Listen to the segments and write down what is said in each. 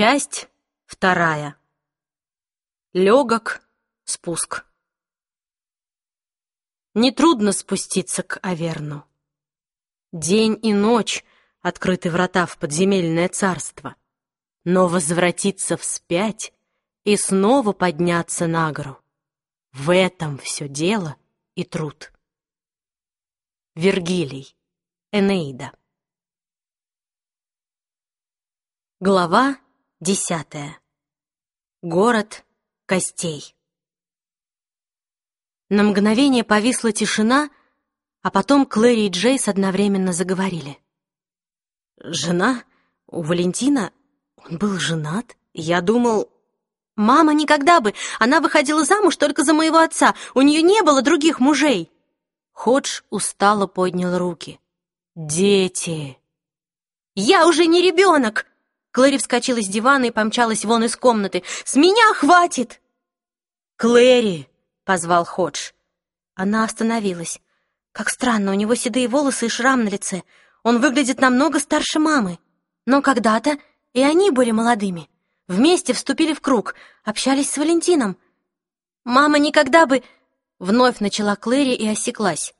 Часть вторая. Легок спуск. Нетрудно спуститься к Аверну. День и ночь открыты врата в подземельное царство. Но возвратиться вспять и снова подняться на гору — в этом все дело и труд. Вергилий. Энеида. Глава десятая. Город костей. На мгновение повисла тишина, а потом Клэри и Джейс одновременно заговорили. «Жена? У Валентина? Он был женат? Я думал...» «Мама никогда бы! Она выходила замуж только за моего отца! У нее не было других мужей!» Ходж устало поднял руки. «Дети!» «Я уже не ребенок!» Клэри вскочила с дивана и помчалась вон из комнаты. «С меня хватит!» «Клэри!» — позвал Ходж. Она остановилась. Как странно, у него седые волосы и шрам на лице. Он выглядит намного старше мамы. Но когда-то и они были молодыми. Вместе вступили в круг, общались с Валентином. «Мама никогда бы...» Вновь начала Клэри и осеклась.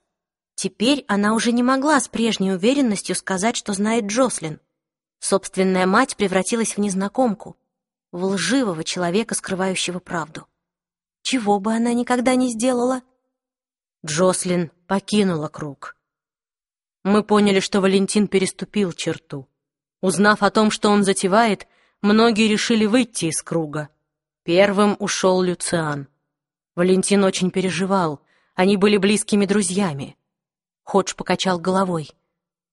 Теперь она уже не могла с прежней уверенностью сказать, что знает Джослин. Собственная мать превратилась в незнакомку, в лживого человека, скрывающего правду. Чего бы она никогда не сделала? Джослин покинула круг. Мы поняли, что Валентин переступил черту. Узнав о том, что он затевает, многие решили выйти из круга. Первым ушел Люциан. Валентин очень переживал, они были близкими друзьями. Ходж покачал головой.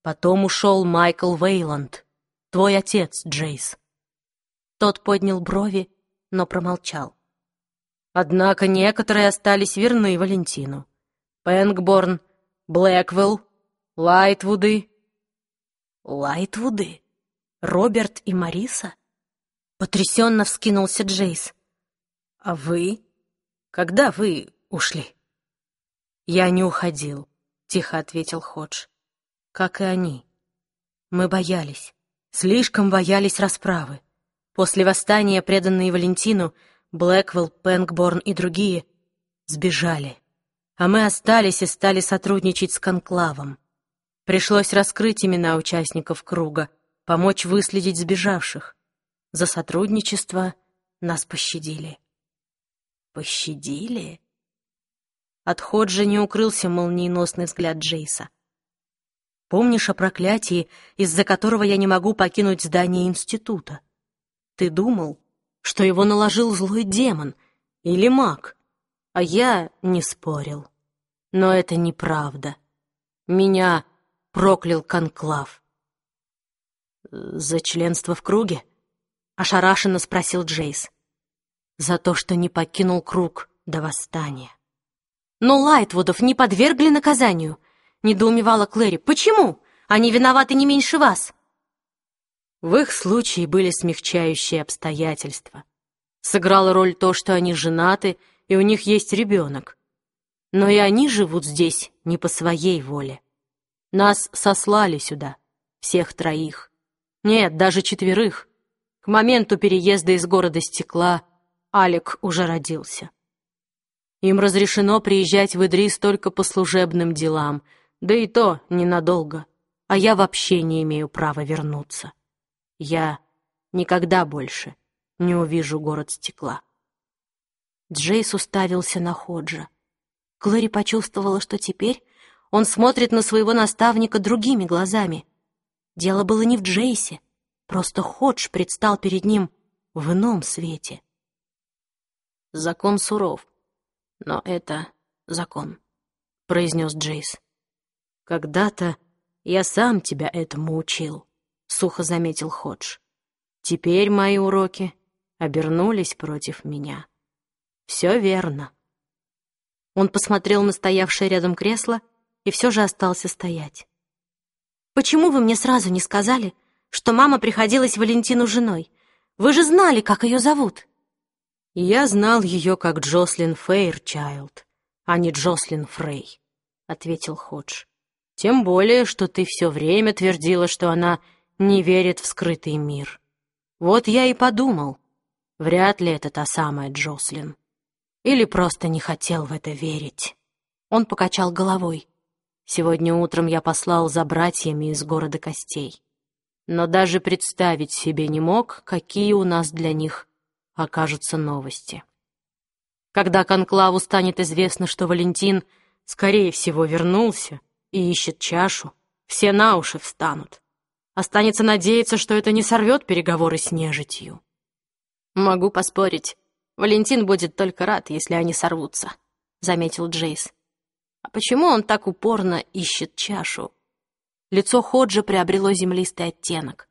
Потом ушел Майкл Вейланд твой отец, Джейс». Тот поднял брови, но промолчал. Однако некоторые остались верны Валентину. Пэнгборн, Блэквелл, Лайтвуды. Лайтвуды? Роберт и Мариса? Потрясенно вскинулся Джейс. А вы? Когда вы ушли? Я не уходил, тихо ответил Ходж. Как и они. Мы боялись. Слишком боялись расправы. После восстания, преданные Валентину, Блэквелл, Пэнкборн и другие сбежали. А мы остались и стали сотрудничать с Конклавом. Пришлось раскрыть имена участников круга, помочь выследить сбежавших. За сотрудничество нас пощадили. Пощадили? От Ходжа не укрылся молниеносный взгляд Джейса. Помнишь о проклятии, из-за которого я не могу покинуть здание института? Ты думал, что его наложил злой демон или маг, а я не спорил. Но это неправда. Меня проклял конклав. «За членство в круге?» — ошарашенно спросил Джейс. «За то, что не покинул круг до восстания». «Но Лайтвудов не подвергли наказанию недоумевала Клэри. «Почему? Они виноваты не меньше вас». В их случае были смягчающие обстоятельства. Сыграло роль то, что они женаты, и у них есть ребенок. Но и они живут здесь не по своей воле. Нас сослали сюда, всех троих. Нет, даже четверых. К моменту переезда из города Стекла Алик уже родился. Им разрешено приезжать в Идрис только по служебным делам — да и то ненадолго, а я вообще не имею права вернуться. Я никогда больше не увижу город стекла. Джейс уставился на Ходжа. Клэри почувствовала, что теперь он смотрит на своего наставника другими глазами. Дело было не в Джейсе, просто Ходж предстал перед ним в ином свете. «Закон суров, но это закон», — произнес Джейс. «Когда-то я сам тебя этому учил», — сухо заметил Ходж. «Теперь мои уроки обернулись против меня. Все верно». Он посмотрел на стоявшее рядом кресло и все же остался стоять. «Почему вы мне сразу не сказали, что мама приходилась Валентину женой? Вы же знали, как ее зовут». «Я знал ее как Джослин Фейрчайлд, а не Джослин Фрей», — ответил Ходж. Тем более, что ты все время твердила, что она не верит в скрытый мир. Вот я и подумал, вряд ли это та самая Джослин. Или просто не хотел в это верить. Он покачал головой. Сегодня утром я послал за братьями из города костей. Но даже представить себе не мог, какие у нас для них окажутся новости. Когда Конклаву станет известно, что Валентин, скорее всего, вернулся и ищет чашу, все на уши встанут. Останется надеяться, что это не сорвет переговоры с нежитью. «Могу поспорить, Валентин будет только рад, если они сорвутся», — заметил Джейс. «А почему он так упорно ищет чашу?» Лицо Ходжа приобрело землистый оттенок.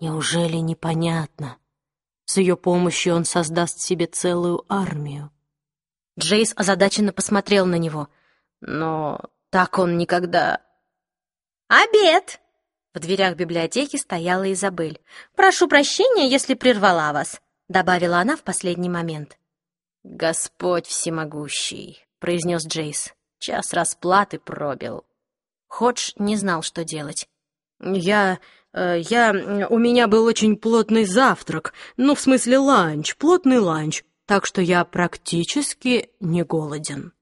«Неужели непонятно? С ее помощью он создаст себе целую армию». Джейс озадаченно посмотрел на него. «Но так он никогда...» «Обед!» В дверях библиотеки стояла Изабель. «Прошу прощения, если прервала вас», — добавила она в последний момент. «Господь всемогущий», — произнес Джейс. «Час расплаты пробил». Ходж не знал, что делать. «Я... Э, я... У меня был очень плотный завтрак, ну, в смысле ланч, плотный ланч, так что я практически не голоден».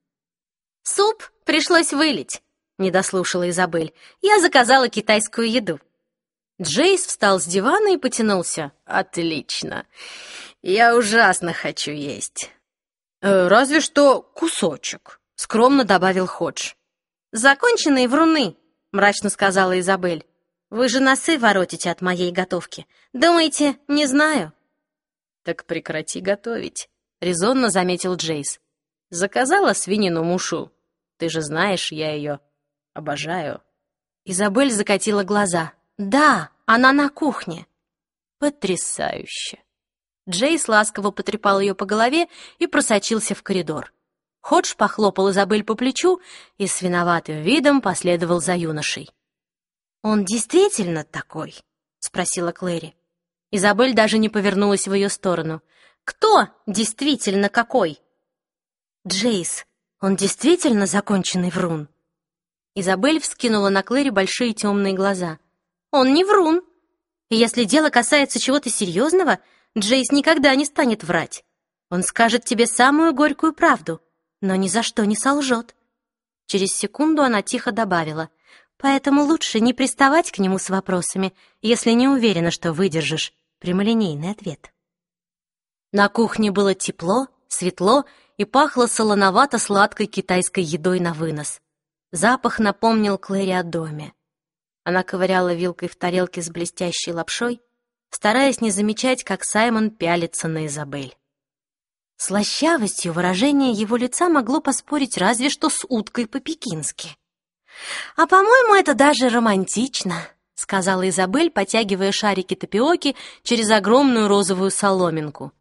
«Суп пришлось вылить», не дослушала Изабель. «Я заказала китайскую еду». Джейс встал с дивана и потянулся. «Отлично. Я ужасно хочу есть». «Э, «Разве что кусочек», — скромно добавил Ходж. «Законченные вруны», — мрачно сказала Изабель. «Вы же носы воротите от моей готовки. Думаете, не знаю?» «Так прекрати готовить», — резонно заметил Джейс. «Заказала свинину мушу. Ты же знаешь, я ее Обожаю». Изабель закатила глаза. «Да, она на кухне». «Потрясающе!» Джейс ласково потрепал ее по голове и просочился в коридор. Ходж похлопал Изабель по плечу и с виноватым видом последовал за юношей. «Он действительно такой?» — спросила Клэри. Изабель даже не повернулась в ее сторону. «Кто действительно какой?» «Джейс, он действительно законченный врун?» Изабель вскинула на Клэри большие темные глаза. «Он не врун. И если дело касается чего-то серьезного, Джейс никогда не станет врать. Он скажет тебе самую горькую правду, но ни за что не солжет». Через секунду она тихо добавила, «Поэтому лучше не приставать к нему с вопросами, если не уверена, что выдержишь прямолинейный ответ». На кухне было тепло, светло и пахло солоновато-сладкой китайской едой на вынос. Запах напомнил Клэри о доме. Она ковыряла вилкой в тарелке с блестящей лапшой, стараясь не замечать, как Саймон пялится на Изабель. Слащавостью выражение его лица могло поспорить разве что с уткой по-пекински. «А, по-моему, это даже романтично», — сказала Изабель, потягивая шарики тапиоки через огромную розовую соломинку.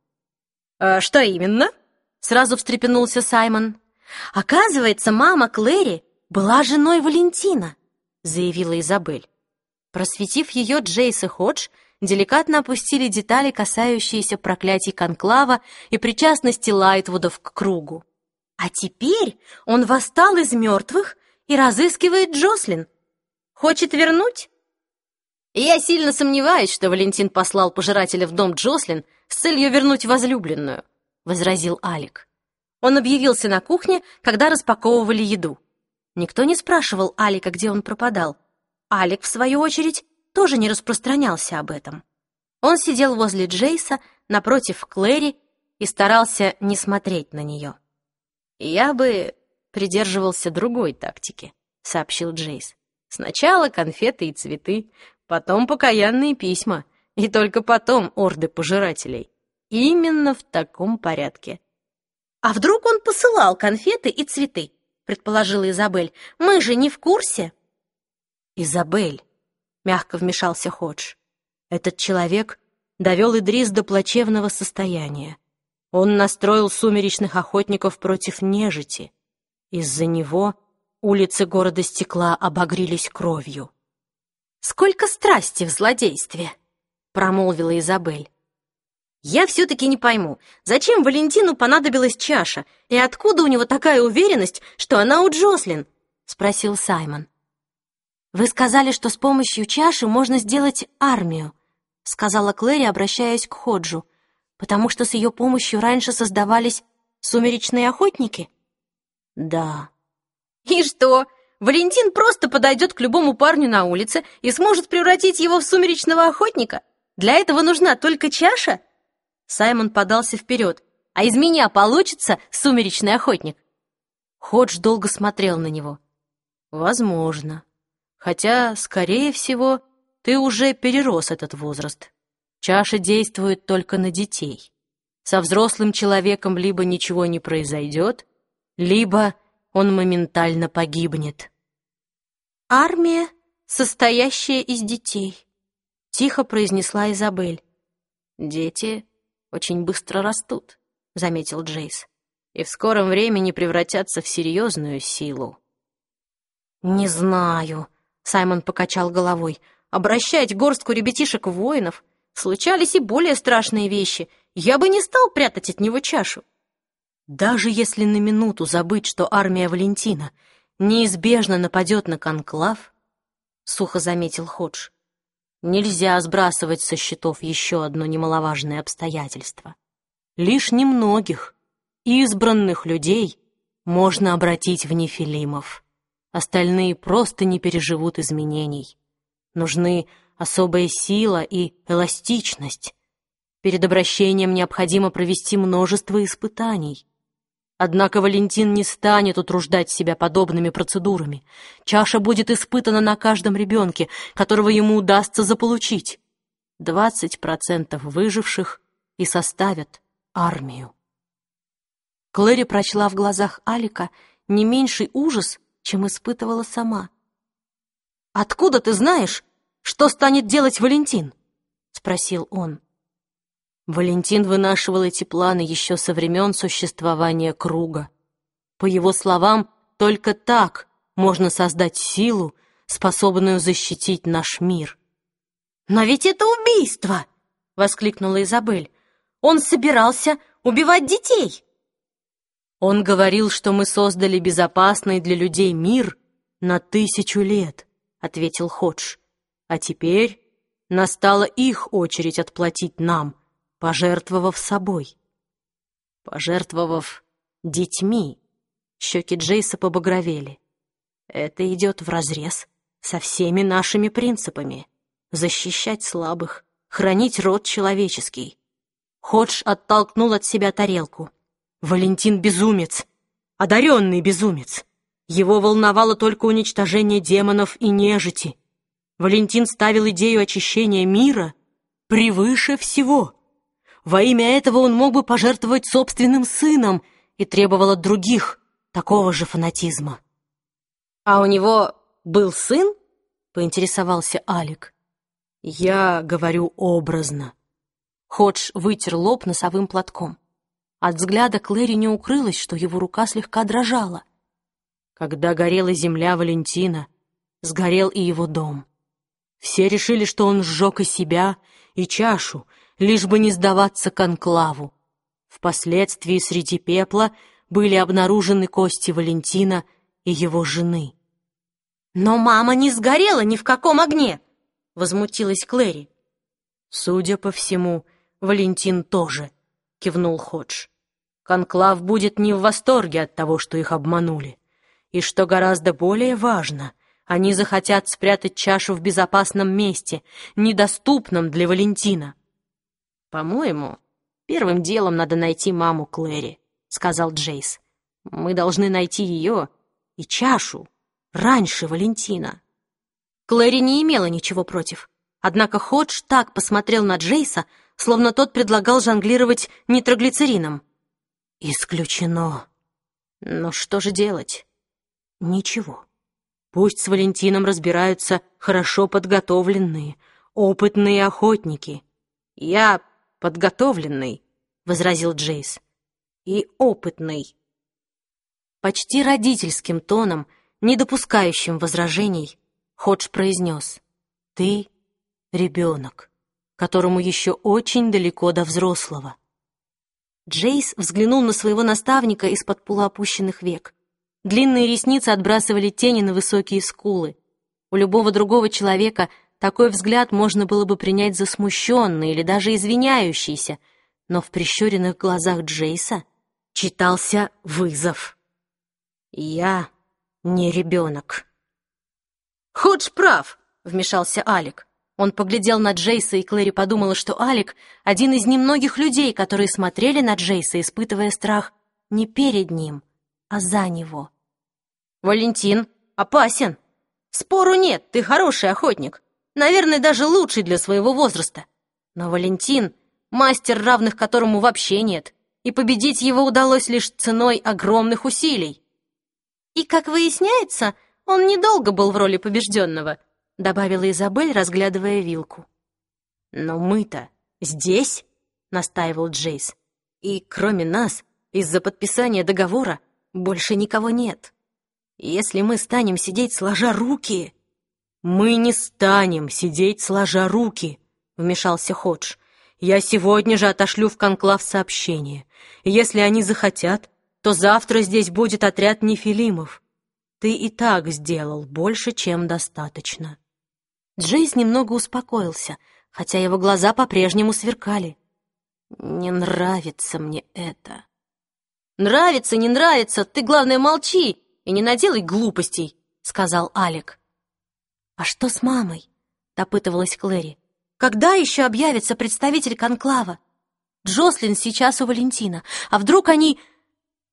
«А что именно?» — сразу встрепенулся Саймон. «Оказывается, мама Клэри была женой Валентина», — заявила Изабель. Просветив ее, Джейс и Ходж деликатно опустили детали, касающиеся проклятий Конклава и причастности Лайтвудов к кругу. «А теперь он восстал из мертвых и разыскивает Джослин. Хочет вернуть?» «Я сильно сомневаюсь, что Валентин послал пожирателя в дом Джослин с целью вернуть возлюбленную», — возразил Алик. Он объявился на кухне, когда распаковывали еду. Никто не спрашивал Алика, где он пропадал. Алик, в свою очередь, тоже не распространялся об этом. Он сидел возле Джейса, напротив Клэри, и старался не смотреть на нее. «Я бы придерживался другой тактики», — сообщил Джейс. «Сначала конфеты и цветы, потом покаянные письма, и только потом орды пожирателей. Именно в таком порядке». «А вдруг он посылал конфеты и цветы?» — предположила Изабель. «Мы же не в курсе». «Изабель», — мягко вмешался Ходж, — «этот человек довел Идрис до плачевного состояния. Он настроил сумеречных охотников против нежити. Из-за него улицы города Стекла обогрелись кровью». «Сколько страсти в злодействе!» — промолвила Изабель. Я все-таки не пойму, зачем Валентину понадобилась чаша, и откуда у него такая уверенность, что она у Джослин? Спросил Саймон. Вы сказали, что с помощью чаши можно сделать армию. — сказала Клэри, обращаясь к Ходжу, «потому что с ее помощью раньше создавались сумеречные охотники?» «Да». «И что? Валентин просто подойдет к любому парню на улице и сможет превратить его в сумеречного охотника? Для этого нужна только чаша?» Саймон подался вперед. «А из меня получится сумеречный охотник?» Ходж долго смотрел на него. «Возможно. Хотя, скорее всего, ты уже перерос этот возраст. Чаша действует только на детей. Со взрослым человеком либо ничего не произойдет, либо он моментально погибнет. «Армия, состоящая из детей», — тихо произнесла Изабель. «Дети очень быстро растут», — заметил Джейс, «и в скором времени превратятся в серьезную силу». «Не знаю», — Саймон покачал головой, — обращать горстку ребятишек в воинов. Случались и более страшные вещи. Я бы не стал прятать от него чашу. Даже если на минуту забыть, что армия Валентина неизбежно нападет на конклав, — сухо заметил Ходж, — нельзя сбрасывать со счетов еще одно немаловажное обстоятельство. Лишь немногих, избранных людей можно обратить в нефилимов. Остальные просто не переживут изменений. Нужны особая сила и эластичность. Перед обращением необходимо провести множество испытаний. Однако Валентин не станет утруждать себя подобными процедурами. Чаша будет испытана на каждом ребенке, которого ему удастся заполучить. Двадцать процентов выживших и составят армию. Клэри прочла в глазах Алика не меньший ужас, чем испытывала сама. «Откуда ты знаешь, что станет делать Валентин?» — спросил он. Валентин вынашивал эти планы еще со времен существования круга. По его словам, только так можно создать силу, способную защитить наш мир. «Но ведь это убийство!» — воскликнула Изабель. «Он собирался убивать детей!» Он говорил, что мы создали безопасный для людей мир на тысячу лет ответил Ходж. А теперь настала их очередь отплатить нам, пожертвовав собой. Пожертвовав детьми. Щеки Джейса побагровели. Это идет вразрез со всеми нашими принципами. Защищать слабых, хранить род человеческий. Ходж оттолкнул от себя тарелку. Валентин безумец, одаренный безумец. Его волновало только уничтожение демонов и нежити. Валентин ставил идею очищения мира превыше всего. Во имя этого он мог бы пожертвовать собственным сыном и требовал от других такого же фанатизма. «А у него был сын?» — поинтересовался Алик. «Я говорю образно». Ходж вытер лоб носовым платком. От взгляда Клэри не укрылось, что его рука слегка дрожала. Когда горела земля Валентина, сгорел и его дом. Все решили, что он сжег и себя, и чашу, лишь бы не сдаваться конклаву. Впоследствии среди пепла были обнаружены кости Валентина и его жены. «Но мама не сгорела ни в каком огне!» — возмутилась Клэри. «Судя по всему, Валентин тоже», — кивнул Ходж. «Конклав будет не в восторге от того, что их обманули. И что гораздо более важно, они захотят спрятать чашу в безопасном месте, недоступном для Валентина. «По-моему, первым делом надо найти маму Клэри», — сказал Джейс. «Мы должны найти ее и чашу раньше Валентина». Клэри не имела ничего против. Однако Ходж так посмотрел на Джейса, словно тот предлагал жонглировать нитроглицерином. «Исключено. Но что же делать?» Ничего. Пусть с Валентином разбираются хорошо подготовленные, опытные охотники. Я подготовленный, — возразил Джейс, — и опытный. Почти родительским тоном, не допускающим возражений, Ходж произнес, «Ты — ребенок, которому еще очень далеко до взрослого». Джейс взглянул на своего наставника из-под полуопущенных век. Длинные ресницы отбрасывали тени на высокие скулы. У любого другого человека Такой взгляд можно было бы принять за смущенный или даже извиняющийся, но в прищуренных глазах Джейса читался вызов. «Я не ребенок». «Ходж прав», — вмешался Алик. Он поглядел на Джейса, и Клэри подумала, что Алик — один из немногих людей, которые смотрели на Джейса, испытывая страх не перед ним, а за него. «Валентин опасен. Спору нет, ты хороший охотник. Наверное, даже лучший для своего возраста. Но Валентин — мастер, равных которому вообще нет, и победить его удалось лишь ценой огромных усилий. И, как выясняется, он недолго был в роли побежденного —— добавила Изабель, разглядывая вилку. «Но мы-то здесь?» — настаивал Джейс. «И кроме нас, из-за подписания договора, больше никого нет. Если мы станем сидеть сложа руки...» «Мы не станем сидеть сложа руки», — вмешался Ходж. «Я сегодня же отошлю в конклав сообщение. Если они захотят, то завтра здесь будет отряд нефилимов. Ты и так сделал больше, чем достаточно». Джейс немного успокоился, хотя его глаза по-прежнему сверкали. «Не нравится мне это». «Нравится, не нравится, ты, главное, молчи и не наделай глупостей», — сказал Алик. «А что с мамой?» — допытывалась Клэри. «Когда еще объявится представитель конклава? Джослин сейчас у Валентина, а вдруг они...»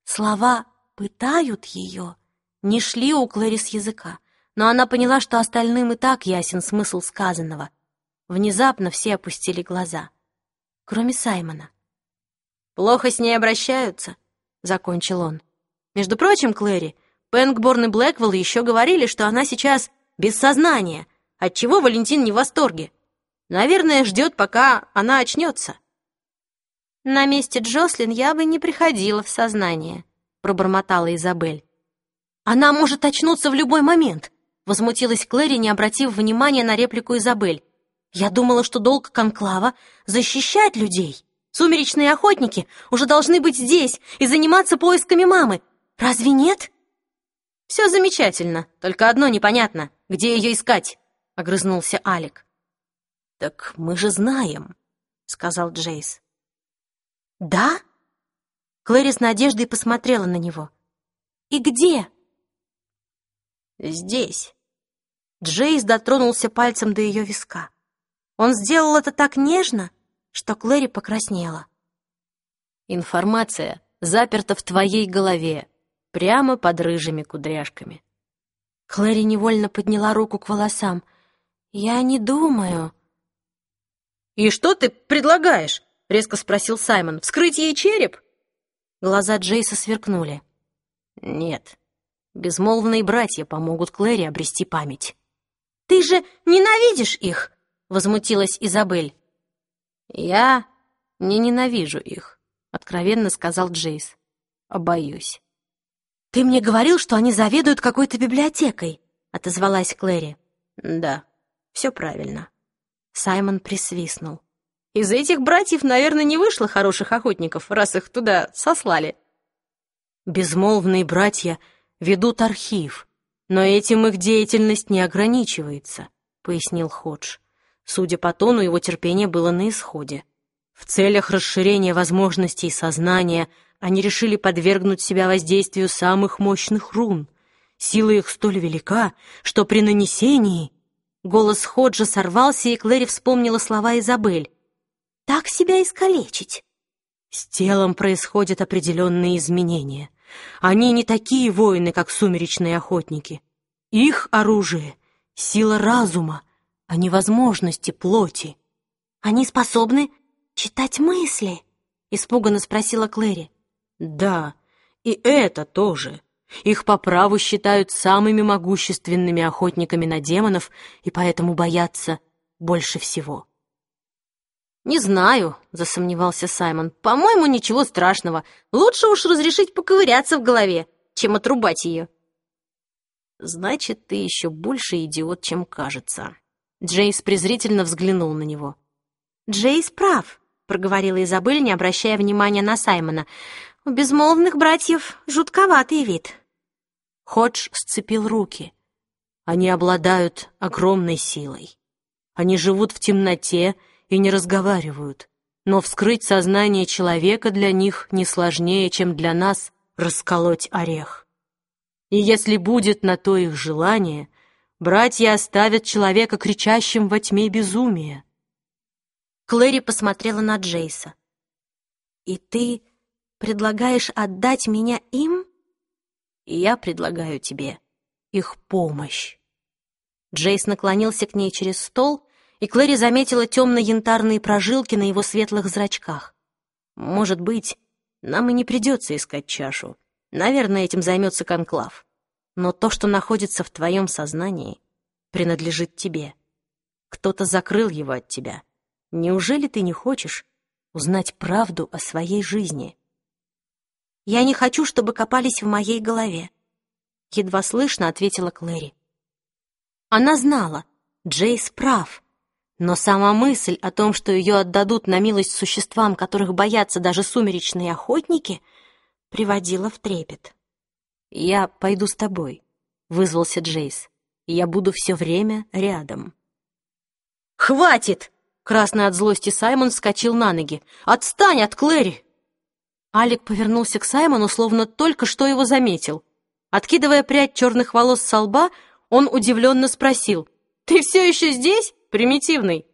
Слова «пытают ее» не шли у Клэри с языка но она поняла, что остальным и так ясен смысл сказанного. Внезапно все опустили глаза, кроме Саймона. «Плохо с ней обращаются», — закончил он. «Между прочим, Клэри, Пэнкборн и Блэквелл еще говорили, что она сейчас без сознания, отчего Валентин не в восторге. Наверное, ждет, пока она очнется». «На месте Джослин я бы не приходила в сознание», — пробормотала Изабель. «Она может очнуться в любой момент. Возмутилась Клэри, не обратив внимания на реплику Изабель. «Я думала, что долг Конклава — защищать людей. Сумеречные охотники уже должны быть здесь и заниматься поисками мамы. Разве нет?» «Все замечательно, только одно непонятно. Где ее искать?» — огрызнулся Алик. «Так мы же знаем», — сказал Джейс. «Да?» Клэри с надеждой посмотрела на него. «И где?» «Здесь». Джейс дотронулся пальцем до ее виска. Он сделал это так нежно, что Клэри покраснела. «Информация заперта в твоей голове, прямо под рыжими кудряшками». Клэри невольно подняла руку к волосам. «Я не думаю...» «И что ты предлагаешь?» — резко спросил Саймон. «Вскрыть ей череп?» Глаза Джейса сверкнули. «Нет, Безмолвные братья помогут Клэри обрести память. «Ты же ненавидишь их!» — возмутилась Изабель. «Я не ненавижу их», — откровенно сказал Джейс. «А боюсь». «Ты мне говорил, что они заведуют какой-то библиотекой», — отозвалась Клэри. «Да, все правильно». Саймон присвистнул. «Из этих братьев, наверное, не вышло хороших охотников, раз их туда сослали». «Безмолвные братья ведут архив, но этим их деятельность не ограничивается», — пояснил Ходж. Судя по тону, его терпение было на исходе. В целях расширения возможностей сознания они решили подвергнуть себя воздействию самых мощных рун. Сила их столь велика, что при нанесении... Голос Ходжа сорвался, и Клэри вспомнила слова Изабель. «Так себя искалечить!» С телом происходят определенные изменения — они не такие воины, как сумеречные охотники. Их оружие — сила разума, а не возможности плоти. «Они способны читать мысли?» — испуганно спросила Клэри. «Да, и это тоже. Их по праву считают самыми могущественными охотниками на демонов и поэтому боятся больше всего». «Не знаю», — засомневался Саймон. «По-моему, ничего страшного. Лучше уж разрешить поковыряться в голове, чем отрубать ее». «Значит, ты еще больше идиот, чем кажется». Джейс презрительно взглянул на него. «Джейс прав», — проговорила Изабель, не обращая внимания на Саймона. «У безмолвных братьев жутковатый вид». Ходж сцепил руки. «Они обладают огромной силой. Они живут в темноте и не разговаривают. Но вскрыть сознание человека для них не сложнее, чем для нас расколоть орех. И если будет на то их желание, братья оставят человека кричащим во тьме безумия. Клэри посмотрела на Джейса. «И ты предлагаешь отдать меня им?» «И я предлагаю тебе их помощь». Джейс наклонился к ней через стол, и Клэри заметила темно-янтарные прожилки на его светлых зрачках. «Может быть, нам и не придется искать чашу. Наверное, этим займется конклав. Но то, что находится в твоем сознании, принадлежит тебе. Кто-то закрыл его от тебя. Неужели ты не хочешь узнать правду о своей жизни?» «Я не хочу, чтобы копались в моей голове», — едва слышно ответила Клэри. Она знала, Джейс прав, но сама мысль о том, что ее отдадут на милость существам, которых боятся даже сумеречные охотники, приводила в трепет. «Я пойду с тобой», — вызвался Джейс. «Я буду все время рядом». «Хватит!» — красный от злости Саймон вскочил на ноги. «Отстань от Клэри!» Алик повернулся к Саймону, словно только что его заметил. Откидывая прядь черных волос со лба, он удивленно спросил, «Ты все еще здесь, примитивный?»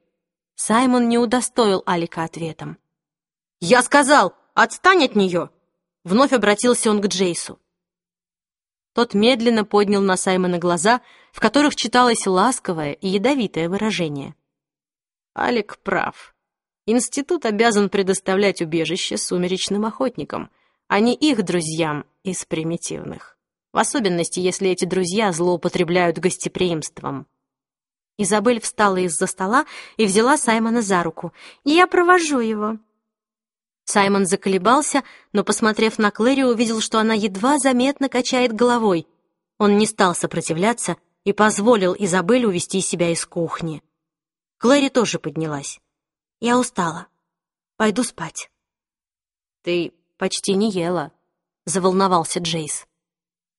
Саймон не удостоил Алика ответом. «Я сказал, отстань от нее!» Вновь обратился он к Джейсу. Тот медленно поднял на Саймона глаза, в которых читалось ласковое и ядовитое выражение. Алик прав. Институт обязан предоставлять убежище сумеречным охотникам, а не их друзьям из примитивных в особенности, если эти друзья злоупотребляют гостеприимством. Изабель встала из-за стола и взяла Саймона за руку. «Я провожу его». Саймон заколебался, но, посмотрев на Клэри, увидел, что она едва заметно качает головой. Он не стал сопротивляться и позволил Изабель увести себя из кухни. Клэри тоже поднялась. «Я устала. Пойду спать». «Ты почти не ела», — заволновался Джейс.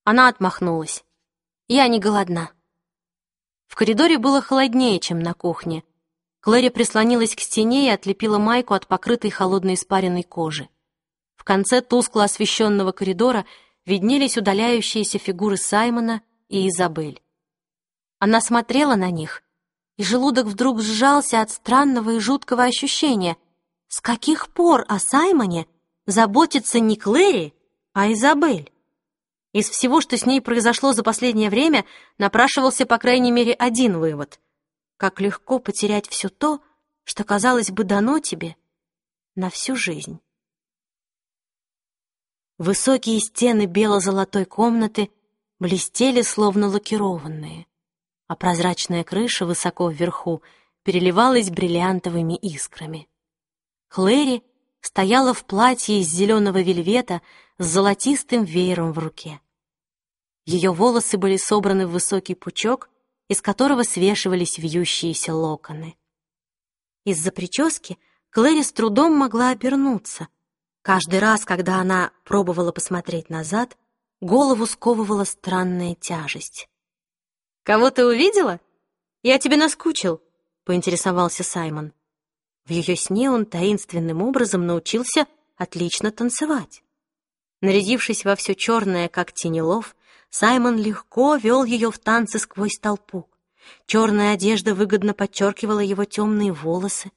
Она отмахнулась. «Я не голодна». В коридоре было холоднее, чем на кухне. Клэри прислонилась к стене и отлепила майку от покрытой холодной испаренной кожи. В конце тускло освещенного коридора виднелись удаляющиеся фигуры Саймона и Изабель. Она смотрела на них, и желудок вдруг сжался от странного и жуткого ощущения. С каких пор о Саймоне заботится не Клэри, а Изабель? Из всего, что с ней произошло за последнее время, напрашивался по крайней мере один вывод. Как легко потерять все то, что, казалось бы, дано тебе на всю жизнь. Высокие стены бело-золотой комнаты блестели, словно лакированные, а прозрачная крыша высоко вверху переливалась бриллиантовыми искрами. Клэри стояла в платье из зеленого вельвета с золотистым веером в руке. Ее волосы были собраны в высокий пучок, из которого свешивались вьющиеся локоны. Из-за прически Клэри с трудом могла обернуться. Каждый раз, когда она пробовала посмотреть назад, голову сковывала странная тяжесть. «Кого ты увидела? Я тебе наскучил», — поинтересовался Саймон. В ее сне он таинственным образом научился отлично танцевать. Нарядившись во все черное, как тенелов, Саймон легко вел ее в танцы сквозь толпу. Черная одежда выгодно подчеркивала его темные волосы,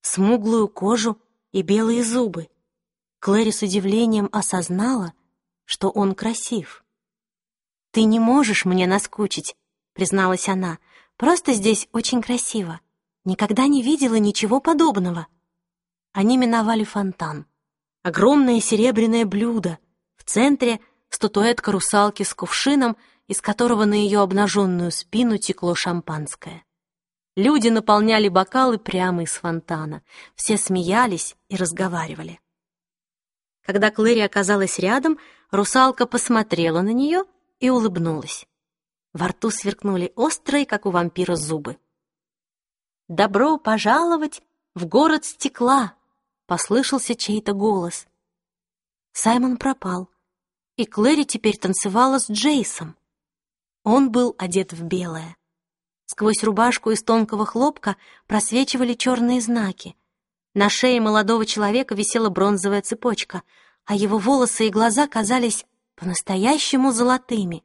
смуглую кожу и белые зубы. Клэри с удивлением осознала, что он красив. «Ты не можешь мне наскучить», — призналась она. «Просто здесь очень красиво. Никогда не видела ничего подобного». Они миновали фонтан. Огромное серебряное блюдо. В центре — статуэтка русалки с кувшином, из которого на ее обнаженную спину текло шампанское. Люди наполняли бокалы прямо из фонтана. Все смеялись и разговаривали. Когда Клэри оказалась рядом, русалка посмотрела на нее и улыбнулась. Во рту сверкнули острые, как у вампира, зубы. «Добро пожаловать в город стекла!» — послышался чей-то голос. Саймон пропал и Клэри теперь танцевала с Джейсом. Он был одет в белое. Сквозь рубашку из тонкого хлопка просвечивали черные знаки. На шее молодого человека висела бронзовая цепочка, а его волосы и глаза казались по-настоящему золотыми.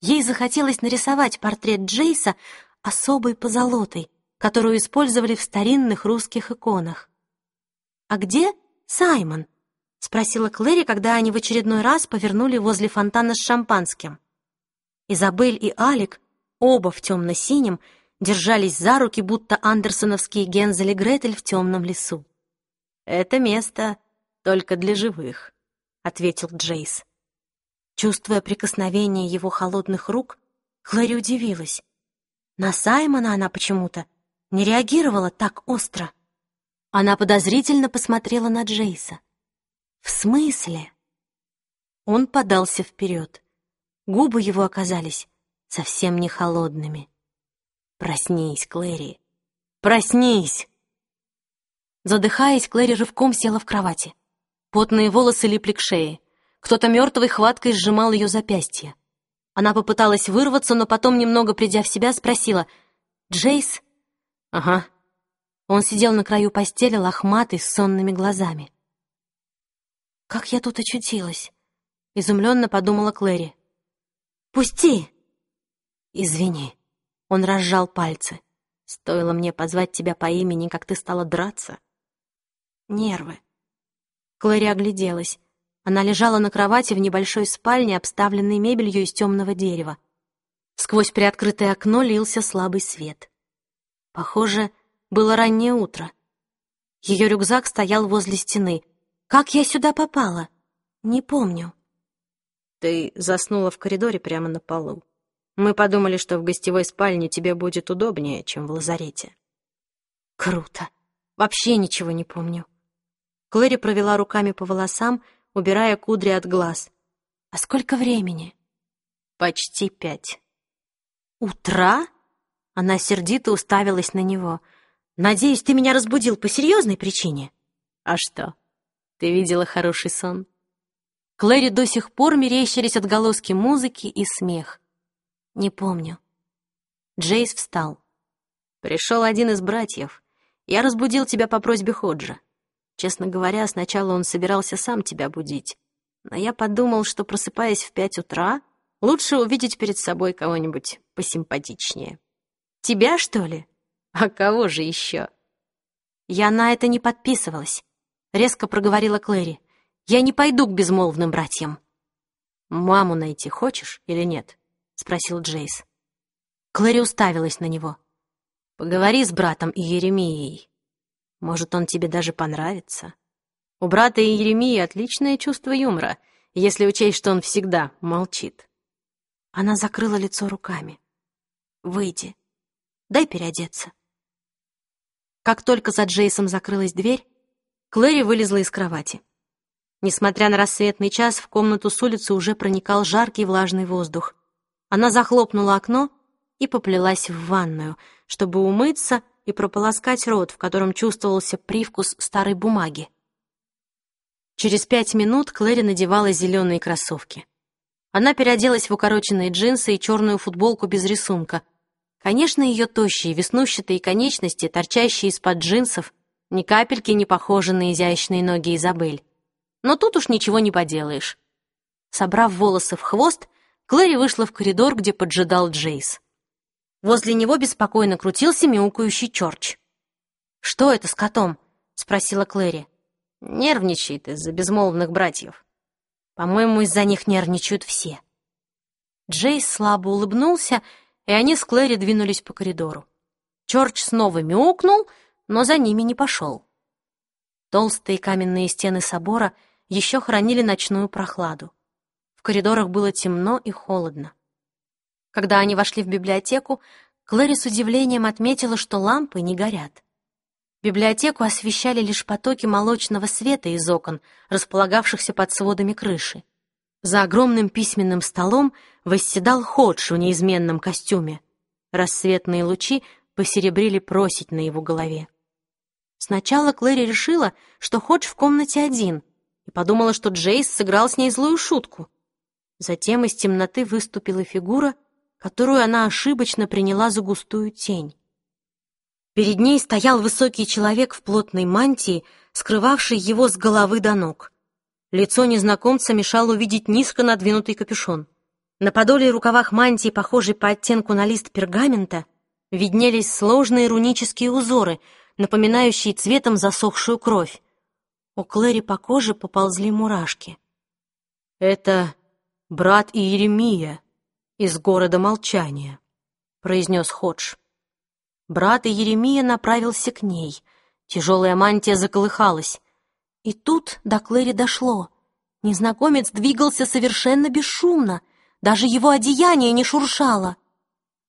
Ей захотелось нарисовать портрет Джейса особой позолотой, которую использовали в старинных русских иконах. «А где Саймон?» — спросила Клэри, когда они в очередной раз повернули возле фонтана с шампанским. Изабель и Алик, оба в темно-синем, держались за руки, будто андерсоновские Гензель и Гретель в темном лесу. «Это место только для живых», — ответил Джейс. Чувствуя прикосновение его холодных рук, Клэри удивилась. На Саймона она почему-то не реагировала так остро. Она подозрительно посмотрела на Джейса. «В смысле?» Он подался вперед. Губы его оказались совсем не холодными. «Проснись, Клэри! Проснись!» Задыхаясь, Клэри рывком села в кровати. Потные волосы липли к шее. Кто-то мертвой хваткой сжимал ее запястье. Она попыталась вырваться, но потом, немного придя в себя, спросила «Джейс?» «Ага». Он сидел на краю постели, лохматый, с сонными глазами. «Как я тут очутилась?» — изумленно подумала Клэри. «Пусти!» «Извини». Он разжал пальцы. «Стоило мне позвать тебя по имени, как ты стала драться». «Нервы». Клэри огляделась. Она лежала на кровати в небольшой спальне, обставленной мебелью из темного дерева. Сквозь приоткрытое окно лился слабый свет. Похоже, было раннее утро. Ее рюкзак стоял возле стены. Как я сюда попала? Не помню. Ты заснула в коридоре прямо на полу. Мы подумали, что в гостевой спальне тебе будет удобнее, чем в лазарете. Круто. Вообще ничего не помню. Клэри провела руками по волосам, убирая кудри от глаз. «А сколько времени?» «Почти пять». «Утра?» Она сердито уставилась на него. «Надеюсь, ты меня разбудил по серьезной причине?» «А что? Ты видела хороший сон?» Клэри до сих пор мерещились отголоски музыки и смех. «Не помню». Джейс встал. «Пришел один из братьев. Я разбудил тебя по просьбе Ходжа. Честно говоря, сначала он собирался сам тебя будить. Но я подумал, что, просыпаясь в пять утра, лучше увидеть перед собой кого-нибудь посимпатичнее. Тебя, что ли? А кого же еще? Я на это не подписывалась, — резко проговорила Клэри. Я не пойду к безмолвным братьям. «Маму найти хочешь или нет?» — спросил Джейс. Клэри уставилась на него. «Поговори с братом и Еремией. Может, он тебе даже понравится. У брата Еремии отличное чувство юмора, если учесть, что он всегда молчит. Она закрыла лицо руками. «Выйди. Дай переодеться». Как только за Джейсом закрылась дверь, Клэри вылезла из кровати. Несмотря на рассветный час, в комнату с улицы уже проникал жаркий влажный воздух. Она захлопнула окно и поплелась в ванную, чтобы умыться и прополоскать рот, в котором чувствовался привкус старой бумаги. Через пять минут Клэри надевала зеленые кроссовки. Она переоделась в укороченные джинсы и черную футболку без рисунка. Конечно, ее тощие, веснущатые конечности, торчащие из-под джинсов, ни капельки не похожи на изящные ноги Изабель. Но тут уж ничего не поделаешь. Собрав волосы в хвост, Клэри вышла в коридор, где поджидал Джейс. Возле него беспокойно крутился мяукающий Чорч. «Что это с котом?» — спросила Клэри. «Нервничает из-за безмолвных братьев. По-моему, из-за них нервничают все». Джейс слабо улыбнулся, и они с Клэри двинулись по коридору. Чорч снова мяукнул, но за ними не пошел. Толстые каменные стены собора еще хранили ночную прохладу. В коридорах было темно и холодно. Когда они вошли в библиотеку, Клэри с удивлением отметила, что лампы не горят. Библиотеку освещали лишь потоки молочного света из окон, располагавшихся под сводами крыши. За огромным письменным столом восседал Ходж в неизменном костюме. Рассветные лучи посеребрили просить на его голове. Сначала Клэри решила, что Ходж в комнате один, и подумала, что Джейс сыграл с ней злую шутку. Затем из темноты выступила фигура — которую она ошибочно приняла за густую тень. Перед ней стоял высокий человек в плотной мантии, скрывавший его с головы до ног. Лицо незнакомца мешало увидеть низко надвинутый капюшон. На подоле и рукавах мантии, похожей по оттенку на лист пергамента, виднелись сложные рунические узоры, напоминающие цветом засохшую кровь. У Клэри по коже поползли мурашки. «Это брат Иеремия из города Молчания», — произнес Ходж. Брат Иеремия направился к ней. Тяжелая мантия заколыхалась. И тут до Клэри дошло. Незнакомец двигался совершенно бесшумно, даже его одеяние не шуршало.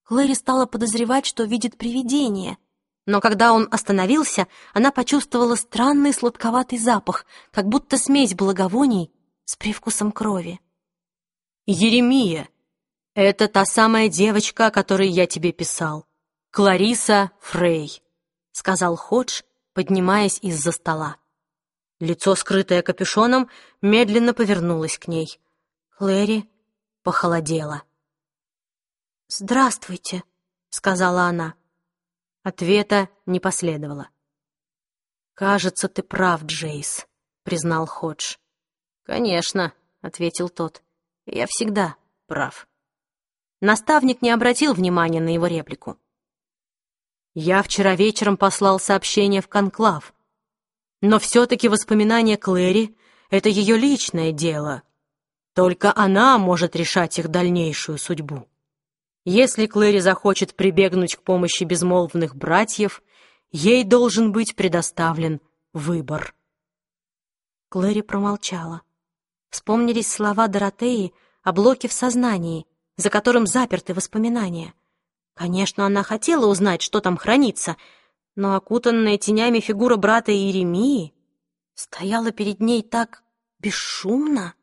Клэри стала подозревать, что видит привидение. Но когда он остановился, она почувствовала странный сладковатый запах, как будто смесь благовоний с привкусом крови. «Еремия, это та самая девочка, о которой я тебе писал. Клариса Фрей», — сказал Ходж, поднимаясь из-за стола. Лицо, скрытое капюшоном, медленно повернулось к ней. Клэри похолодела. «Здравствуйте», — сказала она. Ответа не последовало. «Кажется, ты прав, Джейс», — признал Ходж. «Конечно», — ответил тот. «Я всегда прав». Наставник не обратил внимания на его реплику. Я вчера вечером послал сообщение в Конклав. Но все-таки воспоминания Клэри — это ее личное дело. Только она может решать их дальнейшую судьбу. Если Клэри захочет прибегнуть к помощи безмолвных братьев, ей должен быть предоставлен выбор. Клэри промолчала. Вспомнились слова Доротеи о блоке в сознании, за которым заперты воспоминания. Конечно, она хотела узнать, что там хранится, но окутанная тенями фигура брата Иеремии стояла перед ней так бесшумно.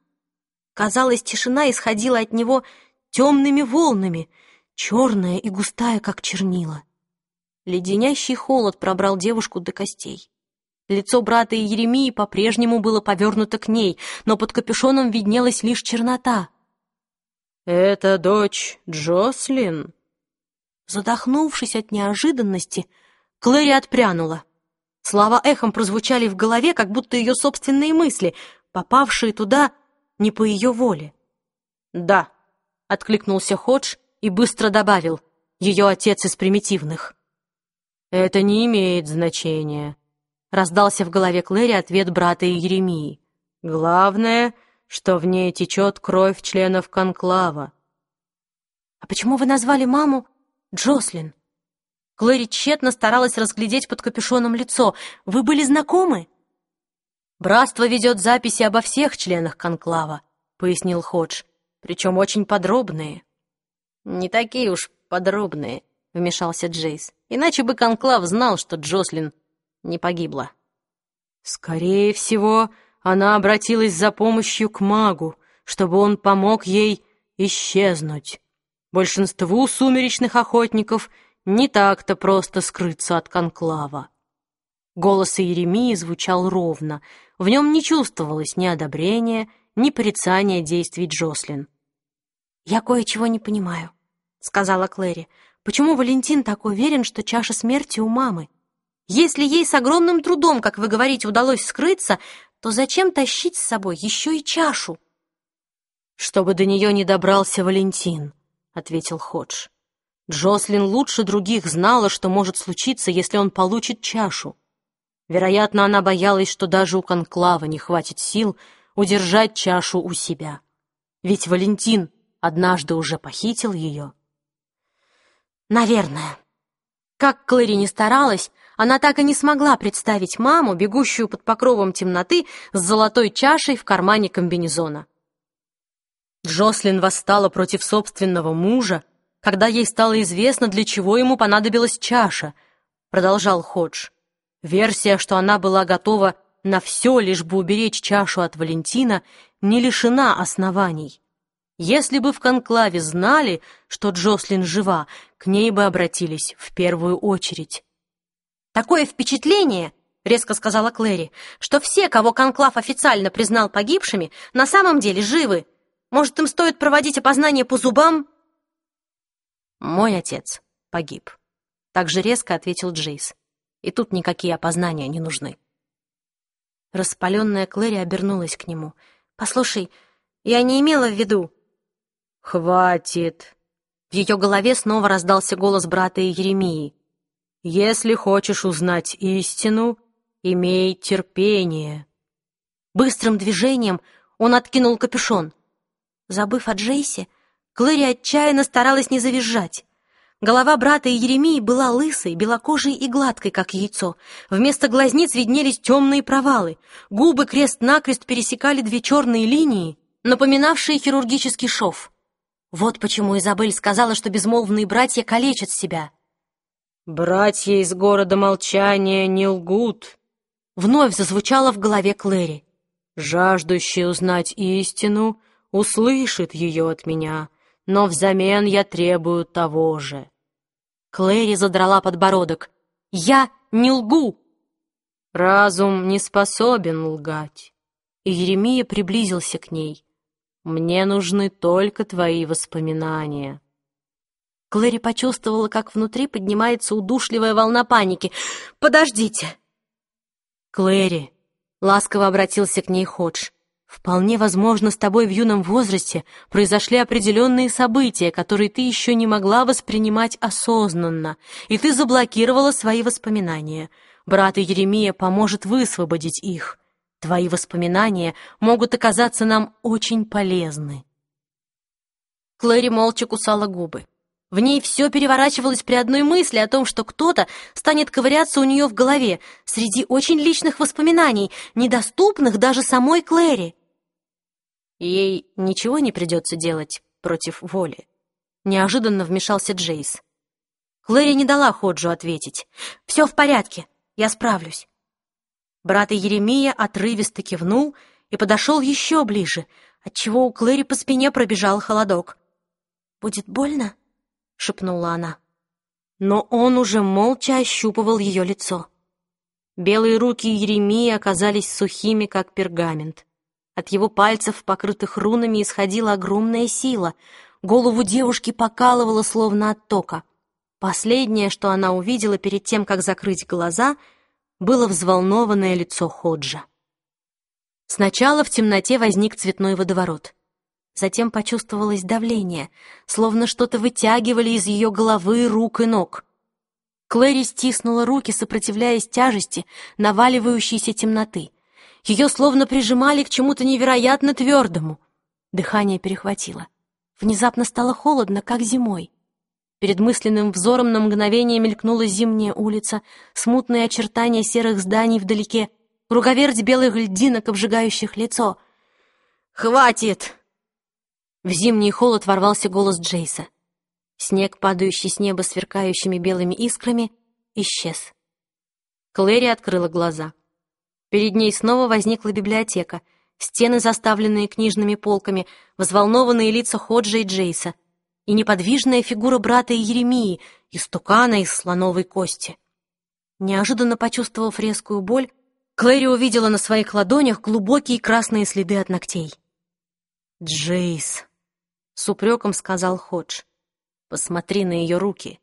Казалось, тишина исходила от него темными волнами, черная и густая, как чернила. Леденящий холод пробрал девушку до костей. Лицо брата Иеремии по-прежнему было повернуто к ней, но под капюшоном виднелась лишь чернота. «Это дочь Джослин?» Задохнувшись от неожиданности, Клэри отпрянула. Слова эхом прозвучали в голове, как будто ее собственные мысли, попавшие туда не по ее воле. «Да», — откликнулся Ходж и быстро добавил, «ее отец из примитивных». «Это не имеет значения», — раздался в голове Клэри ответ брата Еремии. «Главное, что в ней течет кровь членов конклава». «А почему вы назвали маму Джослин. Клэри тщетно старалась разглядеть под капюшоном лицо. «Вы были знакомы?» «Братство ведет записи обо всех членах конклава», — пояснил Ходж, «причем очень подробные». «Не такие уж подробные», — вмешался Джейс. «Иначе бы конклав знал, что Джослин не погибла». «Скорее всего, она обратилась за помощью к магу, чтобы он помог ей исчезнуть». Большинству сумеречных охотников не так-то просто скрыться от конклава. Голос Иеремии звучал ровно, в нем не чувствовалось ни одобрения, ни порицания действий Джослин. «Я кое-чего не понимаю», — сказала Клэри. «Почему Валентин так уверен, что чаша смерти у мамы? Если ей с огромным трудом, как вы говорите, удалось скрыться, то зачем тащить с собой еще и чашу?» «Чтобы до нее не добрался Валентин», ответил Ходж. Джослин лучше других знала, что может случиться, если он получит чашу. Вероятно, она боялась, что даже у конклава не хватит сил удержать чашу у себя. Ведь Валентин однажды уже похитил ее. Наверное. Как Клэри не старалась, она так и не смогла представить маму, бегущую под покровом темноты с золотой чашей в кармане комбинезона. Джослин восстала против собственного мужа, когда ей стало известно, для чего ему понадобилась чаша, продолжал Ходж. Версия, что она была готова на все, лишь бы уберечь чашу от Валентина, не лишена оснований. Если бы в конклаве знали, что Джослин жива, к ней бы обратились в первую очередь. «Такое впечатление», — резко сказала Клэри, «что все, кого конклав официально признал погибшими, на самом деле живы. Может, им стоит проводить опознание по зубам?» Мой отец погиб. Так же резко ответил Джейс. И тут никакие опознания не нужны. Распаленная Клэри обернулась к нему. «Послушай, я не имела в виду...» «Хватит!» В ее голове снова раздался голос брата Еремии. «Если хочешь узнать истину, имей терпение». Быстрым движением он откинул капюшон. Забыв о Джейсе, Клэри отчаянно старалась не завизжать. Голова брата Еремии была лысой, белокожей и гладкой, как яйцо. Вместо глазниц виднелись темные провалы. Губы крест-накрест пересекали две черные линии, напоминавшие хирургический шов. Вот почему Изабель сказала, что безмолвные братья калечат себя. «Братья из города молчания не лгут», — вновь зазвучало в голове Клэри. «Жаждущий узнать истину услышит ее от меня» но взамен я требую того же». Клэри задрала подбородок. «Я не лгу!» «Разум не способен лгать». И Еремия приблизился к ней. «Мне нужны только твои воспоминания». Клэри почувствовала, как внутри поднимается удушливая волна паники. «Подождите!» «Клэри!» — ласково обратился к ней Ходж. Вполне возможно, с тобой в юном возрасте произошли определенные события, которые ты еще не могла воспринимать осознанно, и ты заблокировала свои воспоминания. Брат Еремия поможет высвободить их. Твои воспоминания могут оказаться нам очень полезны. Клэри молча кусала губы. В ней все переворачивалось при одной мысли о том, что кто-то станет ковыряться у нее в голове среди очень личных воспоминаний, недоступных даже самой Клэри. Ей ничего не придется делать против воли. Неожиданно вмешался Джейс. Клэри не дала Ходжу ответить. «Все в порядке, я справлюсь». Брат Еремия отрывисто кивнул и подошел еще ближе, отчего у Клэри по спине пробежал холодок. «Будет больно?» — шепнула она. Но он уже молча ощупывал ее лицо. Белые руки Еремии оказались сухими, как пергамент. От его пальцев, покрытых рунами, исходила огромная сила. Голову девушки покалывало, словно от тока. Последнее, что она увидела перед тем, как закрыть глаза, было взволнованное лицо Ходжа. Сначала в темноте возник цветной водоворот. Затем почувствовалось давление, словно что-то вытягивали из ее головы, рук и ног. Клэри стиснула руки, сопротивляясь тяжести наваливающейся темноты. Ее словно прижимали к чему-то невероятно твердому. Дыхание перехватило. Внезапно стало холодно, как зимой. Перед мысленным взором на мгновение мелькнула зимняя улица, смутные очертания серых зданий вдалеке, круговерть белых льдинок, обжигающих лицо. «Хватит!» В зимний холод ворвался голос Джейса. Снег, падающий с неба сверкающими белыми искрами, исчез. Клэри открыла глаза. Перед ней снова возникла библиотека, стены, заставленные книжными полками, взволнованные лица Ходжа и Джейса и неподвижная фигура брата Еремии, истукана из слоновой кости. Неожиданно почувствовав резкую боль, Клэри увидела на своих ладонях глубокие красные следы от ногтей. «Джейс!» С упреком сказал Ходж. «Посмотри на ее руки».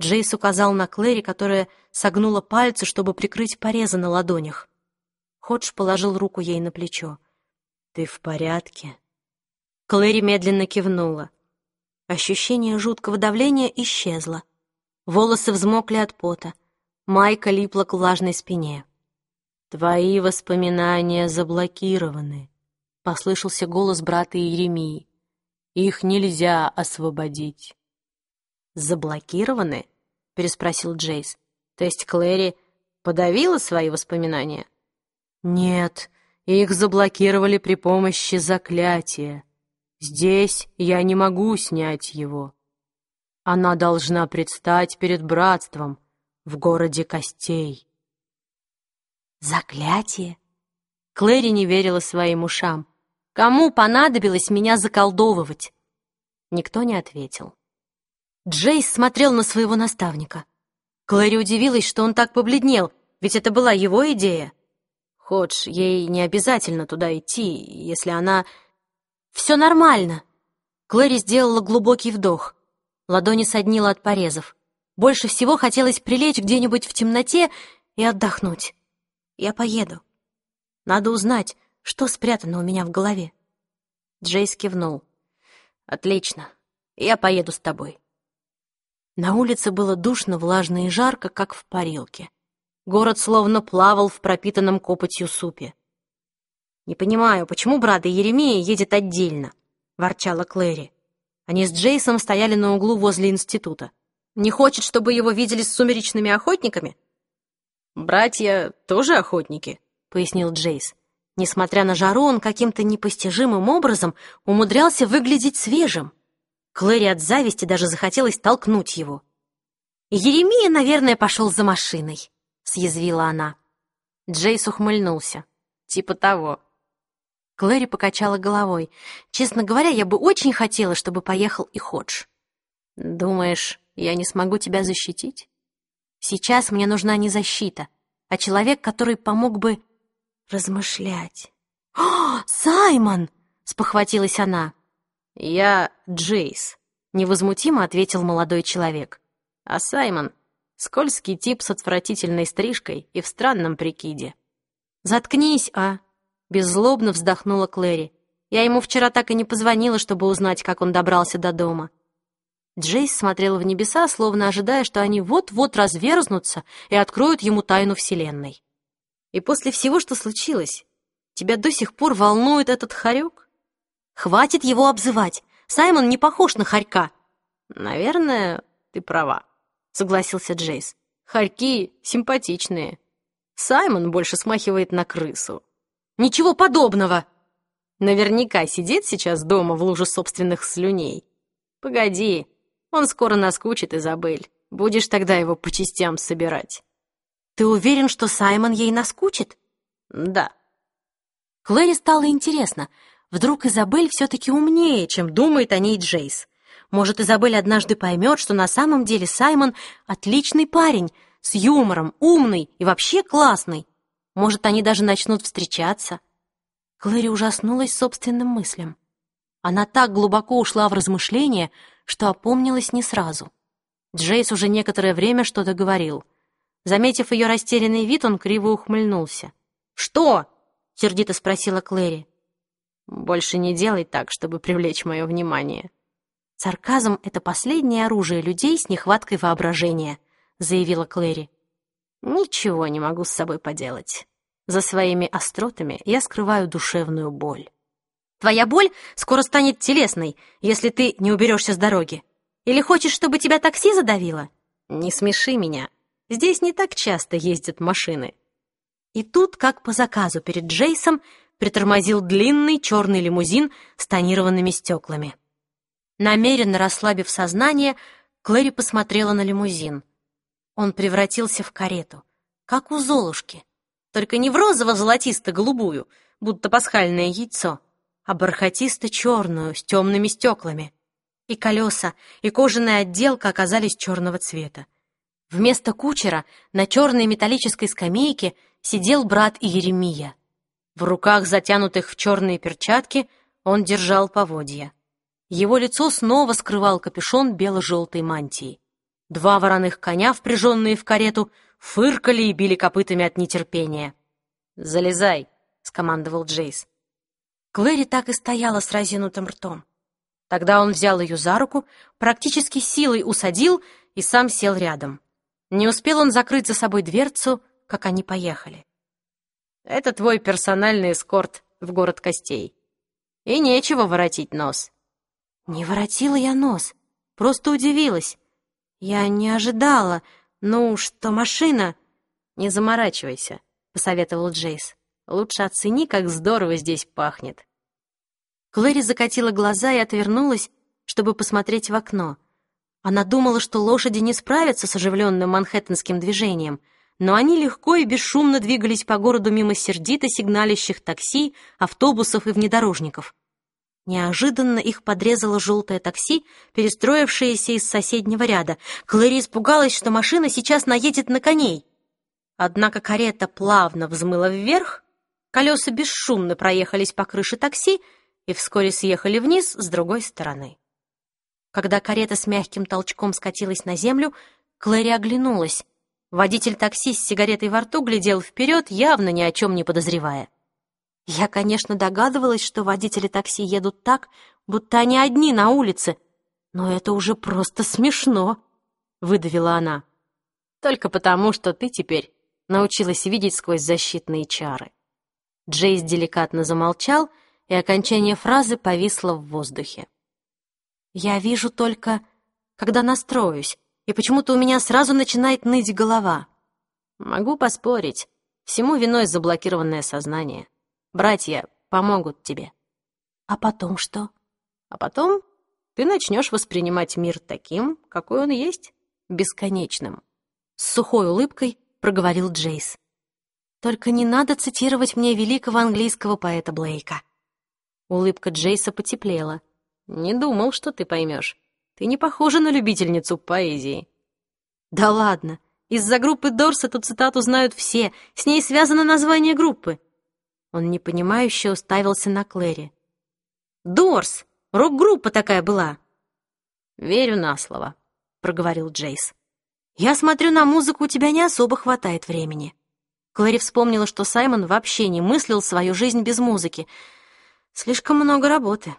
Джейс указал на Клэри, которая согнула пальцы, чтобы прикрыть порезы на ладонях. Ходж положил руку ей на плечо. «Ты в порядке?» Клэри медленно кивнула. Ощущение жуткого давления исчезло. Волосы взмокли от пота. Майка липла к влажной спине. «Твои воспоминания заблокированы», — послышался голос брата Иеремии. Их нельзя освободить. «Заблокированы?» — переспросил Джейс. «То есть Клэри подавила свои воспоминания?» «Нет, их заблокировали при помощи заклятия. Здесь я не могу снять его. Она должна предстать перед братством в городе костей». «Заклятие?» Клэри не верила своим ушам. Кому понадобилось меня заколдовывать?» Никто не ответил. Джейс смотрел на своего наставника. Клэри удивилась, что он так побледнел, ведь это была его идея. Ходж, ей не обязательно туда идти, если она... «Все нормально!» Клэри сделала глубокий вдох. Ладони соднило от порезов. Больше всего хотелось прилечь где-нибудь в темноте и отдохнуть. Я поеду. Надо узнать, что спрятано у меня в голове. Джейс кивнул. «Отлично. Я поеду с тобой». На улице было душно, влажно и жарко, как в парилке. Город словно плавал в пропитанном копотью супе. «Не понимаю, почему брат и Еремея едет отдельно?» — ворчала Клэри. Они с Джейсом стояли на углу возле института. «Не хочет, чтобы его видели с сумеречными охотниками?» «Братья тоже охотники», — пояснил Джейс. Несмотря на жару, он каким-то непостижимым образом умудрялся выглядеть свежим. Клэри от зависти даже захотелось толкнуть его. «Еремия, наверное, пошел за машиной», — съязвила она. Джейс ухмыльнулся. «Типа того». Клэри покачала головой. «Честно говоря, я бы очень хотела, чтобы поехал и Ходж». «Думаешь, я не смогу тебя защитить?» «Сейчас мне нужна не защита, а человек, который помог бы размышлять». «О, Саймон!» — спохватилась она. «Я Джейс», — невозмутимо ответил молодой человек. «А Саймон — скользкий тип с отвратительной стрижкой и в странном прикиде». «Заткнись, а!» — беззлобно вздохнула Клэри. «Я ему вчера так и не позвонила, чтобы узнать, как он добрался до дома». Джейс смотрел в небеса, словно ожидая, что они вот-вот разверзнутся и откроют ему тайну Вселенной. «И после всего, что случилось, тебя до сих пор волнует этот хорек?» Хватит его обзывать. Саймон не похож на хорька. Наверное, ты права, согласился Джейс. Хорьки симпатичные. Саймон больше смахивает на крысу. Ничего подобного. Наверняка сидит сейчас дома в луже собственных слюней. Погоди, он скоро наскучит, Изабель. Будешь тогда его по частям собирать. Ты уверен, что Саймон ей наскучит? Да. Клэри стало интересно, Вдруг Изабель все-таки умнее, чем думает о ней Джейс. Может, Изабель однажды поймет, что на самом деле Саймон отличный парень, с юмором, умный и вообще классный. Может, они даже начнут встречаться. Клэри ужаснулась собственным мыслям. Она так глубоко ушла в размышления, что опомнилась не сразу. Джейс уже некоторое время что-то говорил. Заметив ее растерянный вид, он криво ухмыльнулся. «Что?» — сердито спросила Клэри. Больше не делай так, чтобы привлечь мое внимание. Сарказм — это последнее оружие людей с нехваткой воображения, заявила Клэри. Ничего не могу с собой поделать. За своими остротами я скрываю душевную боль. Твоя боль скоро станет телесной, если ты не уберешься с дороги. Или хочешь, чтобы тебя такси задавило? Не смеши меня. Здесь не так часто ездят машины. И тут, как по заказу перед Джейсом, притормозил длинный черный лимузин с тонированными стеклами. Намеренно расслабив сознание, Клэри посмотрела на лимузин. Он превратился в карету, как у Золушки, только не в розово-золотисто-голубую, будто пасхальное яйцо, а бархатисто-черную с темными стеклами. И колеса, и кожаная отделка оказались черного цвета. Вместо кучера на черной металлической скамейке сидел брат Иеремия. В руках, затянутых в черные перчатки, он держал поводья. Его лицо снова скрывал капюшон бело-желтой мантии. Два вороных коня, впряженные в карету, фыркали и били копытами от нетерпения. «Залезай!» — скомандовал Джейс. Клэри так и стояла с разинутым ртом. Тогда он взял ее за руку, практически силой усадил и сам сел рядом. Не успел он закрыть за собой дверцу, как они поехали. Это твой персональный эскорт в город костей. И нечего воротить нос». «Не воротила я нос, просто удивилась. Я не ожидала, ну, что машина...» «Не заморачивайся», — посоветовал Джейс. «Лучше оцени, как здорово здесь пахнет». Клэри закатила глаза и отвернулась, чтобы посмотреть в окно. Она думала, что лошади не справятся с оживленным манхэттенским движением — но они легко и бесшумно двигались по городу мимо сердито сигналящих такси, автобусов и внедорожников. Неожиданно их подрезало желтое такси, перестроившееся из соседнего ряда. Клэри испугалась, что машина сейчас наедет на коней. Однако карета плавно взмыла вверх, колеса бесшумно проехались по крыше такси и вскоре съехали вниз с другой стороны. Когда карета с мягким толчком скатилась на землю, Клэри оглянулась. Водитель такси с сигаретой во рту глядел вперед, явно ни о чем не подозревая. Я, конечно, догадывалась, что водители такси едут так, будто они одни на улице, но это уже просто смешно, — выдавила она. Только потому, что ты теперь научилась видеть сквозь защитные чары. Джейс деликатно замолчал, и окончание фразы повисло в воздухе. «Я вижу только, когда настроюсь, и почему-то у меня сразу начинает ныть голова. Могу поспорить, всему виной заблокированное сознание. Братья помогут тебе. А потом что? А потом ты начнешь воспринимать мир таким, какой он есть, бесконечным. С сухой улыбкой проговорил Джейс. Только не надо цитировать мне великого английского поэта Блейка. Улыбка Джейса потеплела. Не думал, что ты поймешь. Ты не похожа на любительницу поэзии. Да ладно, из-за группы Дорс эту цитату знают все, с ней связано название группы. Он непонимающе уставился на Клэри. «Дорс! Рок-группа такая была!» «Верю на слово», — проговорил Джейс. «Я смотрю, на музыку у тебя не особо хватает времени». Клэри вспомнила, что Саймон вообще не мыслил свою жизнь без музыки. Слишком много работы.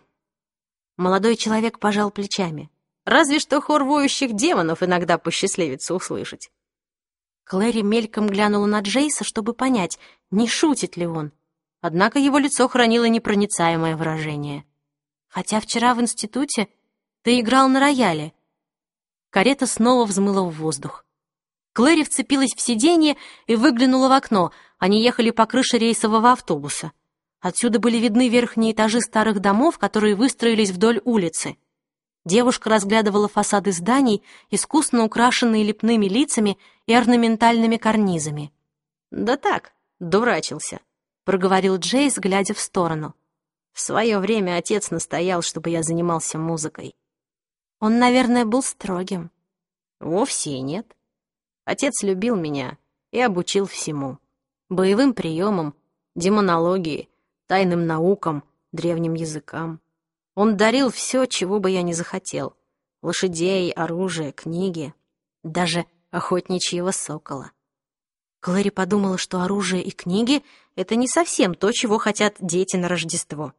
Молодой человек пожал плечами. Разве что хор воющих демонов иногда посчастливится услышать. Клэри мельком глянула на Джейса, чтобы понять, не шутит ли он. Однако его лицо хранило непроницаемое выражение. «Хотя вчера в институте ты играл на рояле». Карета снова взмыла в воздух. Клэри вцепилась в сиденье и выглянула в окно. Они ехали по крыше рейсового автобуса. Отсюда были видны верхние этажи старых домов, которые выстроились вдоль улицы. Девушка разглядывала фасады зданий, искусно украшенные лепными лицами и орнаментальными карнизами. «Да так, дурачился», — проговорил Джейс, глядя в сторону. «В свое время отец настоял, чтобы я занимался музыкой». Он, наверное, был строгим. Вовсе и нет. Отец любил меня и обучил всему. Боевым приемам, демонологии, тайным наукам, древним языкам. Он дарил все, чего бы я ни захотел. Лошадей, оружие, книги, даже охотничьего сокола. Клэри подумала, что оружие и книги — это не совсем то, чего хотят дети на Рождество.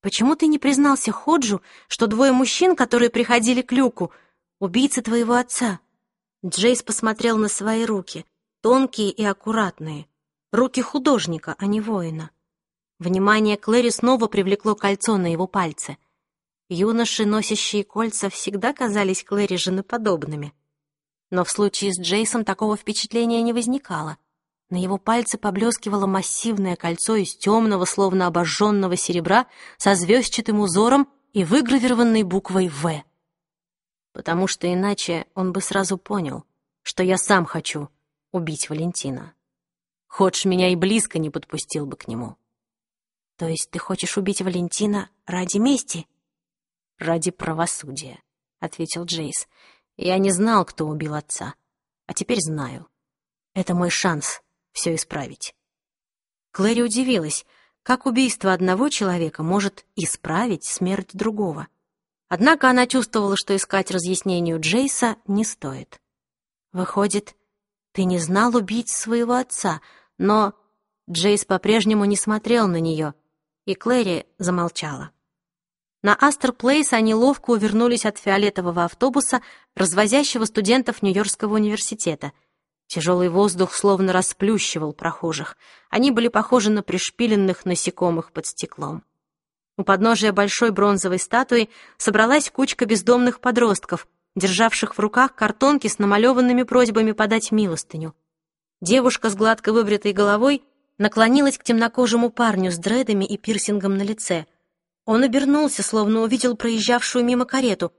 «Почему ты не признался Ходжу, что двое мужчин, которые приходили к Люку, убийцы твоего отца?» Джейс посмотрел на свои руки, тонкие и аккуратные. Руки художника, а не воина. Внимание Клэри снова привлекло кольцо на его пальце. Юноши, носящие кольца, всегда казались Клэри женоподобными. Но в случае с Джейсом такого впечатления не возникало. На его пальце поблескивало массивное кольцо из темного, словно обожженного серебра, со звездчатым узором и выгравированной буквой «В». Потому что иначе он бы сразу понял, что я сам хочу убить Валентина. Ходж меня и близко не подпустил бы к нему. То есть ты хочешь убить Валентина ради мести? Ради правосудия, ответил Джейс. Я не знал, кто убил отца, а теперь знаю. Это мой шанс все исправить. Клэри удивилась, как убийство одного человека может исправить смерть другого. Однако она чувствовала, что искать разъяснению Джейса не стоит. Выходит, ты не знал убить своего отца, но Джейс по-прежнему не смотрел на нее, и Клэри замолчала. На Астер Плейс они ловко увернулись от фиолетового автобуса, развозящего студентов Нью-Йоркского университета. Тяжелый воздух словно расплющивал прохожих. Они были похожи на пришпиленных насекомых под стеклом. У подножия большой бронзовой статуи собралась кучка бездомных подростков, державших в руках картонки с намалеванными просьбами подать милостыню. Девушка с гладко выбритой головой наклонилась к темнокожему парню с дредами и пирсингом на лице. Он обернулся, словно увидел проезжавшую мимо карету.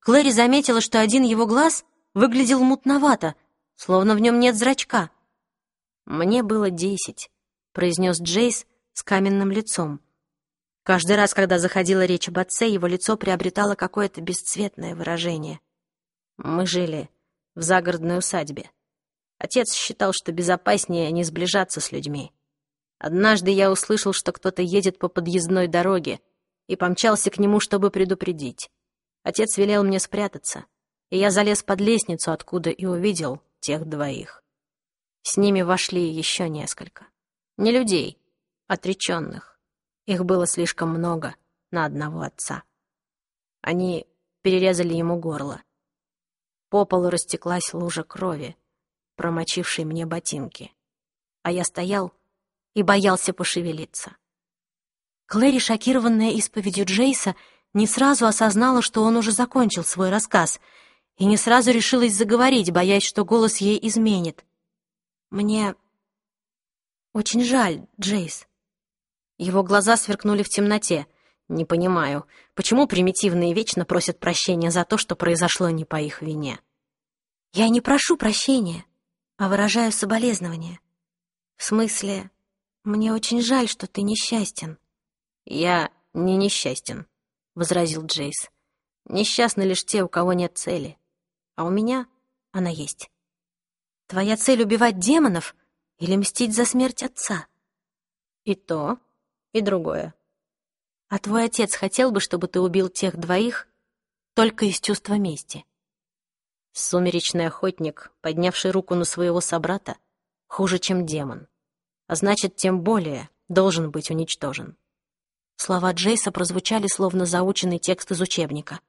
Клэри заметила, что один его глаз выглядел мутновато, словно в нем нет зрачка. «Мне было десять», — произнес Джейс с каменным лицом. Каждый раз, когда заходила речь об отце, его лицо приобретало какое-то бесцветное выражение. Мы жили в загородной усадьбе. Отец считал, что безопаснее не сближаться с людьми. Однажды я услышал, что кто-то едет по подъездной дороге, и помчался к нему, чтобы предупредить. Отец велел мне спрятаться, и я залез под лестницу, откуда и увидел тех двоих. С ними вошли еще несколько. Не людей, отреченных. Их было слишком много на одного отца. Они перерезали ему горло. По полу растеклась лужа крови, промочившей мне ботинки. А я стоял и боялся пошевелиться. Клэри, шокированная исповедью Джейса, не сразу осознала, что он уже закончил свой рассказ, и не сразу решилась заговорить, боясь, что голос ей изменит. «Мне очень жаль, Джейс». Его глаза сверкнули в темноте. «Не понимаю, почему примитивные вечно просят прощения за то, что произошло не по их вине?» «Я не прошу прощения, а выражаю соболезнования. В смысле, мне очень жаль, что ты несчастен». «Я не несчастен», — возразил Джейс. «Несчастны лишь те, у кого нет цели. А у меня она есть». «Твоя цель — убивать демонов или мстить за смерть отца?» «И то, и другое». «А твой отец хотел бы, чтобы ты убил тех двоих только из чувства мести?» Сумеречный охотник, поднявший руку на своего собрата, хуже, чем демон. А значит, тем более должен быть уничтожен. Слова Джейса прозвучали словно заученный текст из учебника.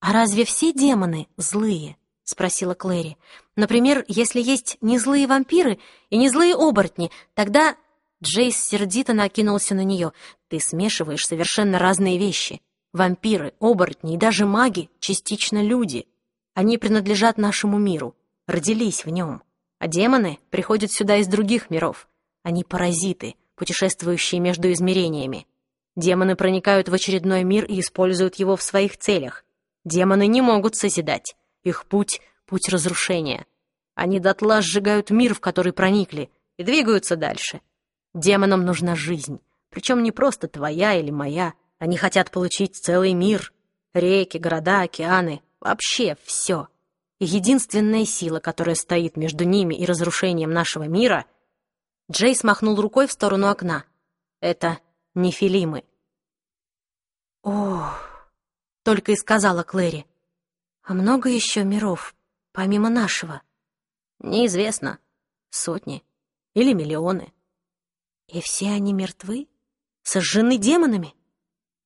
«А разве все демоны злые?» — спросила Клэри. «Например, если есть не злые вампиры и не злые оборотни, тогда...» Джейс сердито накинулся на нее. «Ты смешиваешь совершенно разные вещи. Вампиры, оборотни и даже маги — частично люди. Они принадлежат нашему миру, родились в нем. А демоны приходят сюда из других миров. Они паразиты, путешествующие между измерениями. Демоны проникают в очередной мир и используют его в своих целях. Демоны не могут созидать. Их путь — путь разрушения. Они дотла сжигают мир, в который проникли, и двигаются дальше. Демонам нужна жизнь, причем не просто твоя или моя. Они хотят получить целый мир. Реки, города, океаны, вообще все. И единственная сила, которая стоит между ними и разрушением нашего мира... Джейс махнул рукой в сторону окна. Это нефилимы. «Ох!» — только и сказала Клэри. «А много еще миров, помимо нашего?» «Неизвестно. Сотни. Или миллионы». «И все они мертвы? Сожжены демонами?»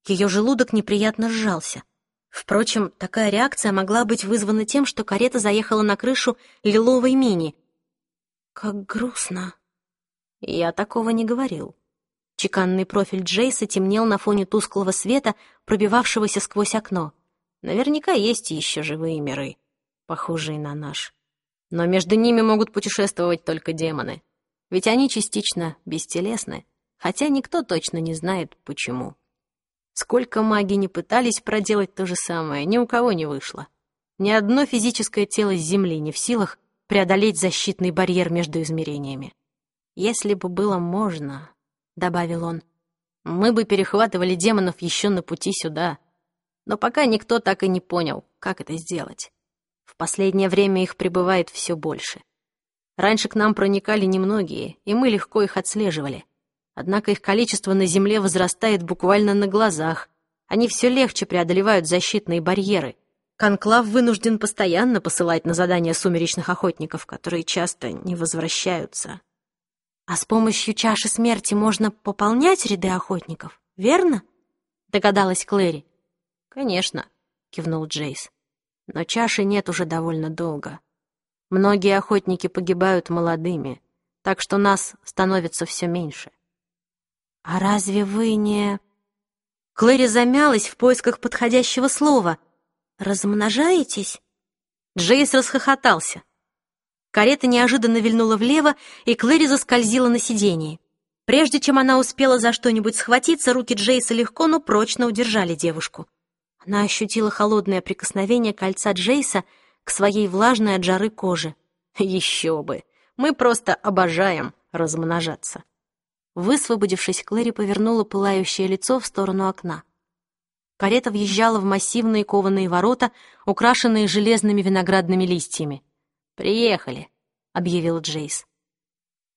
Ее желудок неприятно сжался. Впрочем, такая реакция могла быть вызвана тем, что карета заехала на крышу лиловой мини. «Как грустно!» «Я такого не говорил», Чеканный профиль Джейса темнел на фоне тусклого света, пробивавшегося сквозь окно. Наверняка есть еще живые миры, похожие на наш. Но между ними могут путешествовать только демоны. Ведь они частично бестелесны, хотя никто точно не знает, почему. Сколько маги не пытались проделать то же самое, ни у кого не вышло. Ни одно физическое тело с Земли не в силах преодолеть защитный барьер между измерениями. Если бы было можно, — добавил он. «Мы бы перехватывали демонов еще на пути сюда. Но пока никто так и не понял, как это сделать. В последнее время их прибывает все больше. Раньше к нам проникали немногие, и мы легко их отслеживали. Однако их количество на Земле возрастает буквально на глазах. Они все легче преодолевают защитные барьеры. Конклав вынужден постоянно посылать на задания сумеречных охотников, которые часто не возвращаются. А с помощью чаши смерти можно пополнять ряды охотников, верно? Догадалась Клэри. Конечно, кивнул Джейс. Но чаши нет уже довольно долго. Многие охотники погибают молодыми, так что нас становится все меньше. А разве вы не... Клэри замялась в поисках подходящего слова. «Размножаетесь?» Джейс расхохотался. Карета неожиданно вильнула влево, и Клэри заскользила на сиденье. Прежде чем она успела за что-нибудь схватиться, руки Джейса легко, но прочно удержали девушку. Она ощутила холодное прикосновение кольца Джейса к своей влажной от жары коже. «Еще бы! Мы просто обожаем размножаться!» Высвободившись, Клэри повернула пылающее лицо в сторону окна. Карета въезжала в массивные кованые ворота, украшенные железными виноградными листьями. «Приехали», — объявил Джейс.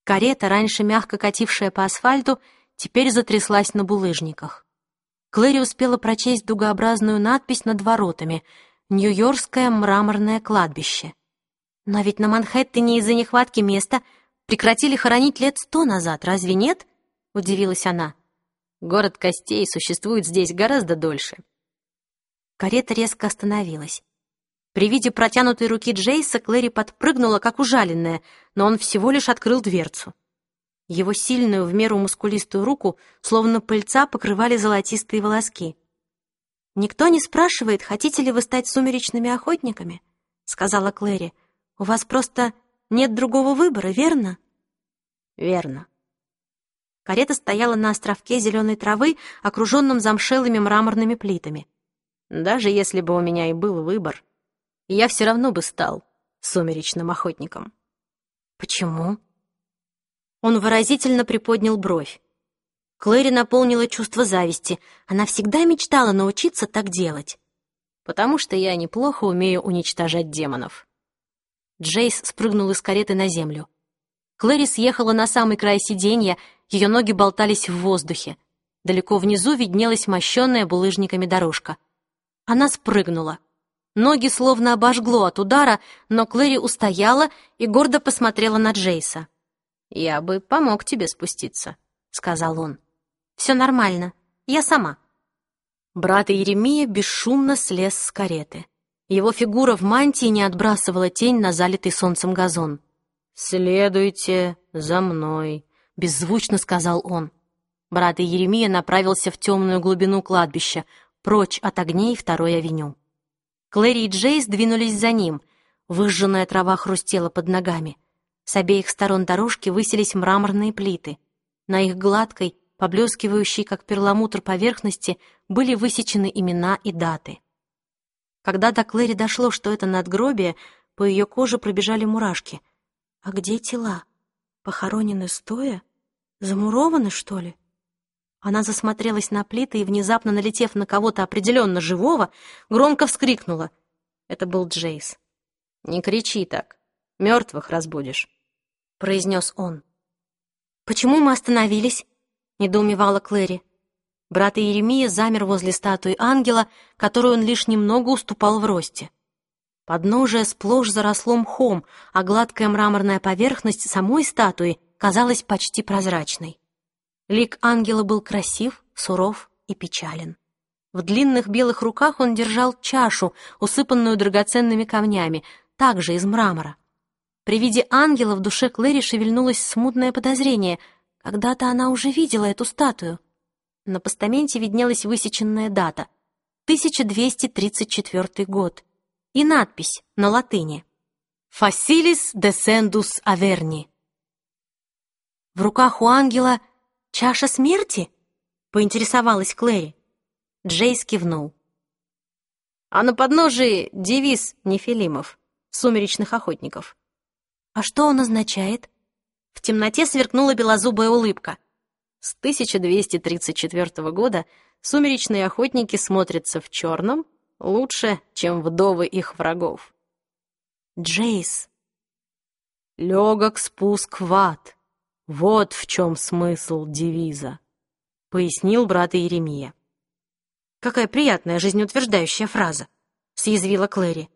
Карета, раньше мягко катившая по асфальту, теперь затряслась на булыжниках. Клэри успела прочесть дугообразную надпись над воротами «Нью-Йоркское мраморное кладбище». Но ведь на Манхэттене из-за нехватки места прекратили хоронить лет сто назад, разве нет? Удивилась она. Город костей существует здесь гораздо дольше. Карета резко остановилась. При виде протянутой руки Джейса Клэри подпрыгнула, как ужаленная, но он всего лишь открыл дверцу. Его сильную, в меру мускулистую руку, словно пыльца, покрывали золотистые волоски. «Никто не спрашивает, хотите ли вы стать сумеречными охотниками?» — сказала Клэри. «У вас просто нет другого выбора, верно?» «Верно». Карета стояла на островке зеленой травы, окруженном замшелыми мраморными плитами. «Даже если бы у меня и был выбор, я все равно бы стал сумеречным охотником». «Почему?» Он выразительно приподнял бровь. Клэри наполнила чувство зависти. Она всегда мечтала научиться так делать. «Потому что я неплохо умею уничтожать демонов». Джейс спрыгнул из кареты на землю. Клэри съехала на самый край сиденья, ее ноги болтались в воздухе. Далеко внизу виднелась мощенная булыжниками дорожка. Она спрыгнула. Ноги словно обожгло от удара, но Клэри устояла и гордо посмотрела на Джейса. «Я бы помог тебе спуститься», — сказал он. «Все нормально. Я сама». Брат Еремия бесшумно слез с кареты. Его фигура в мантии не отбрасывала тень на залитый солнцем газон. «Следуйте за мной», — беззвучно сказал он. Брат Еремия направился в темную глубину кладбища, прочь от огней второй авеню. Клэри и Джейс двинулись за ним. Выжженная трава хрустела под ногами. С обеих сторон дорожки высились мраморные плиты. На их гладкой, поблескивающей, как перламутр поверхности, были высечены имена и даты. Когда до Клэри дошло, что это надгробие, по ее коже пробежали мурашки. А где тела? Похоронены стоя? Замурованы, что ли? Она засмотрелась на плиты и, внезапно налетев на кого-то определенно живого, громко вскрикнула. Это был Джейс. «Не кричи так. Мертвых разбудишь». — произнес он. «Почему мы остановились?» — недоумевала Клэри. Брат Иеремия замер возле статуи ангела, которую он лишь немного уступал в росте. Подножие сплошь заросло мхом, а гладкая мраморная поверхность самой статуи казалась почти прозрачной. Лик ангела был красив, суров и печален. В длинных белых руках он держал чашу, усыпанную драгоценными камнями, также из мрамора. При виде ангела в душе Клэри шевельнулось смутное подозрение. Когда-то она уже видела эту статую. На постаменте виднелась высеченная дата — 1234 год и надпись на латыни «Фасилис descendus Аверни». В руках у ангела чаша смерти? Поинтересовалась Клэри. Джейс кивнул. А на подножии девиз Нефилимов, сумеречных охотников. «А что он означает?» В темноте сверкнула белозубая улыбка. С 1234 года сумеречные охотники смотрятся в черном лучше, чем вдовы их врагов. Джейс. Легок спуск в ад. Вот в чем смысл девиза, пояснил брат Иеремия. Какая приятная жизнеутверждающая фраза, съязвила Клэри.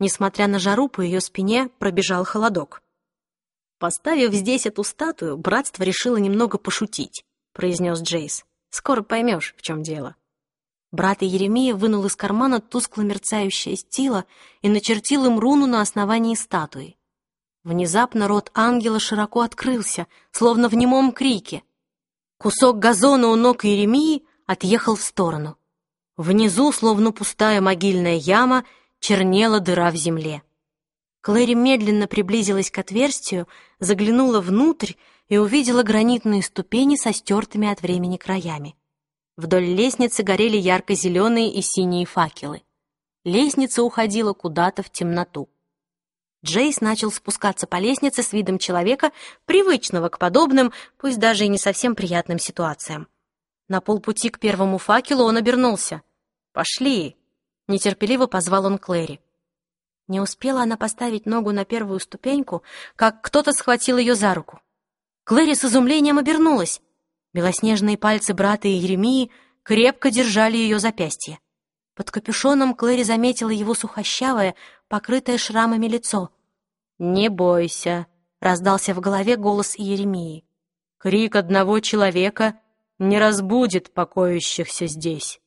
Несмотря на жару, по ее спине пробежал холодок. «Поставив здесь эту статую, братство решило немного пошутить», — произнес Джейс. «Скоро поймешь, в чем дело». Брат Еремия вынул из кармана тускло мерцающее стило и начертил им руну на основании статуи. Внезапно рот ангела широко открылся, словно в немом крике. Кусок газона у ног Еремии отъехал в сторону. Внизу, словно пустая могильная яма, чернела дыра в земле. Клэри медленно приблизилась к отверстию, заглянула внутрь и увидела гранитные ступени со стертыми от времени краями. Вдоль лестницы горели ярко-зеленые и синие факелы. Лестница уходила куда-то в темноту. Джейс начал спускаться по лестнице с видом человека, привычного к подобным, пусть даже и не совсем приятным ситуациям. На полпути к первому факелу он обернулся. «Пошли!» Нетерпеливо позвал он Клэри. Не успела она поставить ногу на первую ступеньку, как кто-то схватил ее за руку. Клэри с изумлением обернулась. Белоснежные пальцы брата Еремии крепко держали ее запястье. Под капюшоном Клэри заметила его сухощавое, покрытое шрамами лицо. «Не бойся», — раздался в голове голос Иеремии. «Крик одного человека не разбудит покоящихся здесь».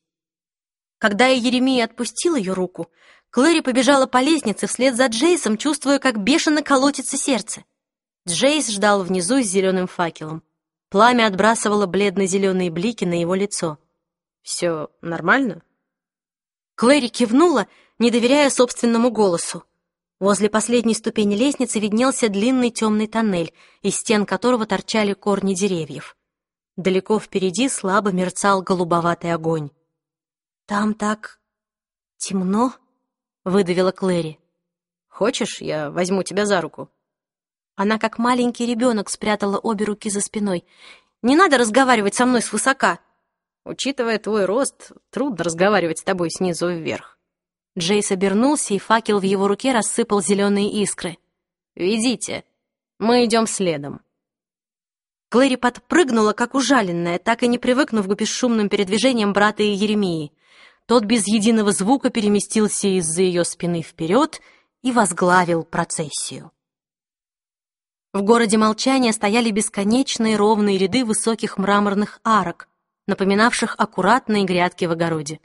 Когда Еремия отпустил ее руку, Клэри побежала по лестнице вслед за Джейсом, чувствуя, как бешено колотится сердце. Джейс ждал внизу с зеленым факелом. Пламя отбрасывало бледно-зеленые блики на его лицо. «Все нормально?» Клэри кивнула, не доверяя собственному голосу. Возле последней ступени лестницы виднелся длинный темный тоннель, из стен которого торчали корни деревьев. Далеко впереди слабо мерцал голубоватый огонь. «Там так темно», — выдавила Клэри. «Хочешь, я возьму тебя за руку?» Она, как маленький ребенок, спрятала обе руки за спиной. «Не надо разговаривать со мной свысока!» «Учитывая твой рост, трудно разговаривать с тобой снизу вверх». Джейс обернулся, и факел в его руке рассыпал зеленые искры. «Ведите, мы идем следом». Клэри подпрыгнула, как ужаленная, так и не привыкнув к бесшумным передвижениям брата и Еремии. Тот без единого звука переместился из-за ее спины вперед и возглавил процессию. В городе молчания стояли бесконечные ровные ряды высоких мраморных арок, напоминавших аккуратные грядки в огороде.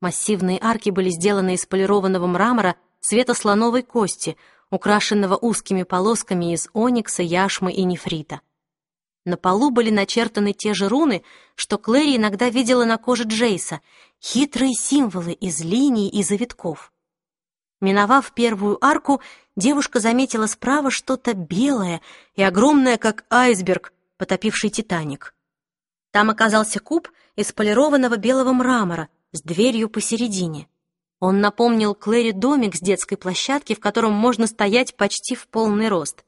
Массивные арки были сделаны из полированного мрамора цвета слоновой кости, украшенного узкими полосками из оникса, яшмы и нефрита. На полу были начертаны те же руны, что Клэри иногда видела на коже Джейса, хитрые символы из линий и завитков. Миновав первую арку, девушка заметила справа что-то белое и огромное, как айсберг, потопивший «Титаник». Там оказался куб из полированного белого мрамора с дверью посередине. Он напомнил Клэри домик с детской площадки, в котором можно стоять почти в полный рост.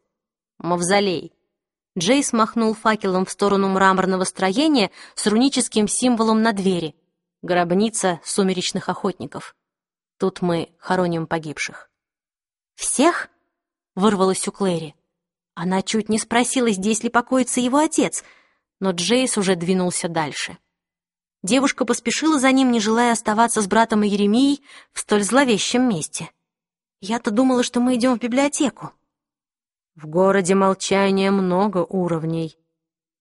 Мавзолей. Джейс махнул факелом в сторону мраморного строения с руническим символом на двери. Гробница сумеречных охотников. Тут мы хороним погибших. «Всех?» — вырвалось у Клэри. Она чуть не спросила, здесь ли покоится его отец, но Джейс уже двинулся дальше. Девушка поспешила за ним, не желая оставаться с братом Еремией в столь зловещем месте. «Я-то думала, что мы идем в библиотеку». В городе молчания много уровней.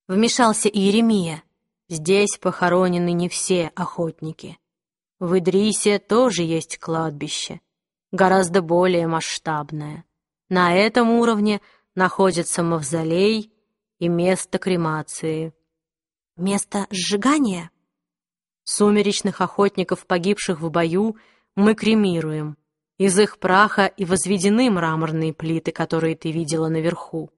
Вмешался Иеремия. Здесь похоронены не все охотники. В Идрисе тоже есть кладбище, гораздо более масштабное. На этом уровне находится мавзолей и место кремации. Место сжигания? Сумеречных охотников, погибших в бою, мы кремируем. Из их праха и возведены мраморные плиты, которые ты видела наверху.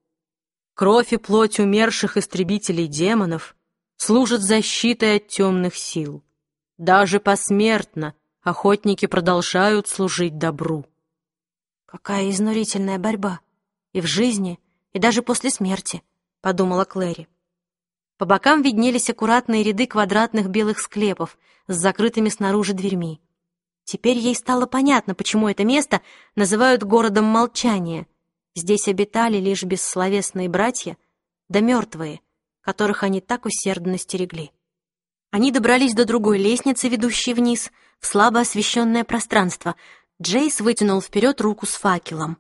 Кровь и плоть умерших истребителей демонов служат защитой от темных сил. Даже посмертно охотники продолжают служить добру. Какая изнурительная борьба! И в жизни, и даже после смерти, — подумала Клэри. По бокам виднелись аккуратные ряды квадратных белых склепов с закрытыми снаружи дверьми. Теперь ей стало понятно, почему это место называют городом молчания. Здесь обитали лишь бессловесные братья, да мертвые, которых они так усердно стерегли. Они добрались до другой лестницы, ведущей вниз, в слабо освещенное пространство. Джейс вытянул вперед руку с факелом.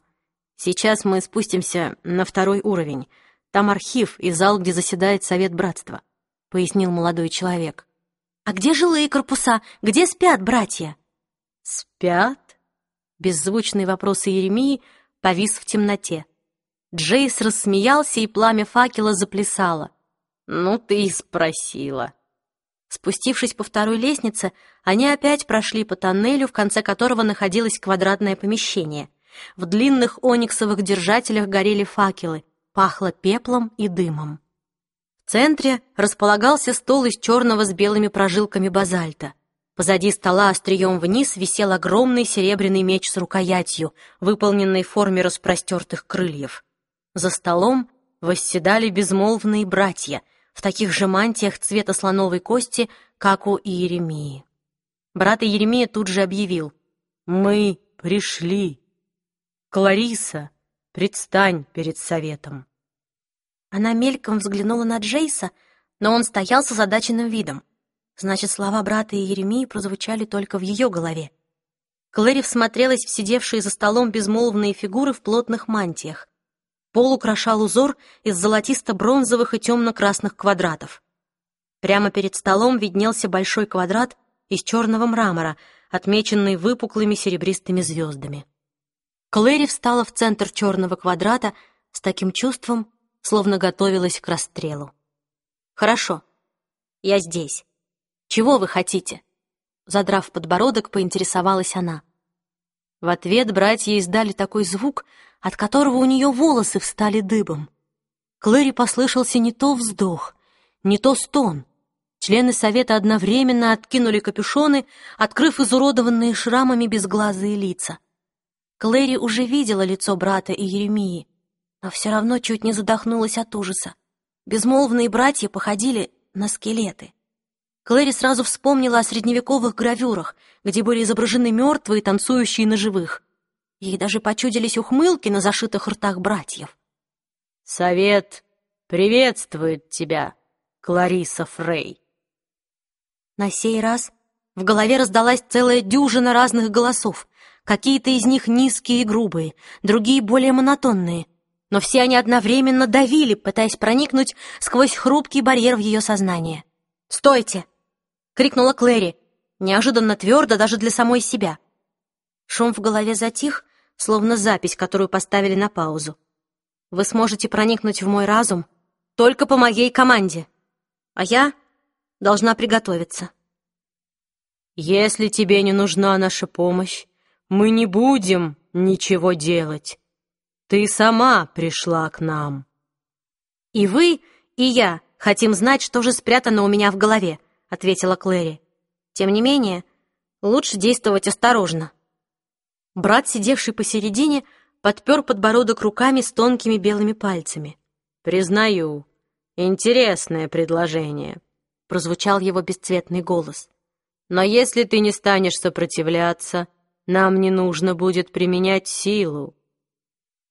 «Сейчас мы спустимся на второй уровень. Там архив и зал, где заседает Совет Братства», — пояснил молодой человек. «А где жилые корпуса? Где спят братья?» «Спят?» Беззвучный вопрос Еремии повис в темноте. Джейс рассмеялся, и пламя факела заплясало. «Ну ты и спросила». Спустившись по второй лестнице, они опять прошли по тоннелю, в конце которого находилось квадратное помещение. В длинных ониксовых держателях горели факелы, пахло пеплом и дымом. В центре располагался стол из черного с белыми прожилками базальта. Позади стола острием вниз висел огромный серебряный меч с рукоятью, выполненный в форме распростертых крыльев. За столом восседали безмолвные братья в таких же мантиях цвета слоновой кости, как у Иеремии. Брат Иеремия тут же объявил «Мы пришли! Клариса, предстань перед советом!» Она мельком взглянула на Джейса, но он стоял с озадаченным видом. Значит, слова брата и Еремии прозвучали только в ее голове. Клэри всмотрелась в сидевшие за столом безмолвные фигуры в плотных мантиях. Пол украшал узор из золотисто-бронзовых и темно-красных квадратов. Прямо перед столом виднелся большой квадрат из черного мрамора, отмеченный выпуклыми серебристыми звездами. Клэри встала в центр черного квадрата с таким чувством, словно готовилась к расстрелу. «Хорошо, я здесь. Чего вы хотите?» Задрав подбородок, поинтересовалась она. В ответ братья издали такой звук, от которого у нее волосы встали дыбом. Клэри послышался не то вздох, не то стон. Члены совета одновременно откинули капюшоны, открыв изуродованные шрамами безглазые лица. Клэри уже видела лицо брата и Еремии, но все равно чуть не задохнулась от ужаса. Безмолвные братья походили на скелеты. Клэри сразу вспомнила о средневековых гравюрах, где были изображены мертвые, танцующие на живых. Ей даже почудились ухмылки на зашитых ртах братьев. «Совет приветствует тебя, Клариса Фрей!» На сей раз в голове раздалась целая дюжина разных голосов. Какие-то из них низкие и грубые, другие более монотонные. Но все они одновременно давили, пытаясь проникнуть сквозь хрупкий барьер в ее сознание. «Стойте!» — крикнула Клэри, неожиданно твердо даже для самой себя. Шум в голове затих, словно запись, которую поставили на паузу. Вы сможете проникнуть в мой разум только по моей команде, а я должна приготовиться. Если тебе не нужна наша помощь, мы не будем ничего делать. Ты сама пришла к нам. И вы, и я хотим знать, что же спрятано у меня в голове, ответила Клэри. «Тем не менее, лучше действовать осторожно». Брат, сидевший посередине, подпер подбородок руками с тонкими белыми пальцами. «Признаю, интересное предложение», — прозвучал его бесцветный голос. «Но если ты не станешь сопротивляться, нам не нужно будет применять силу».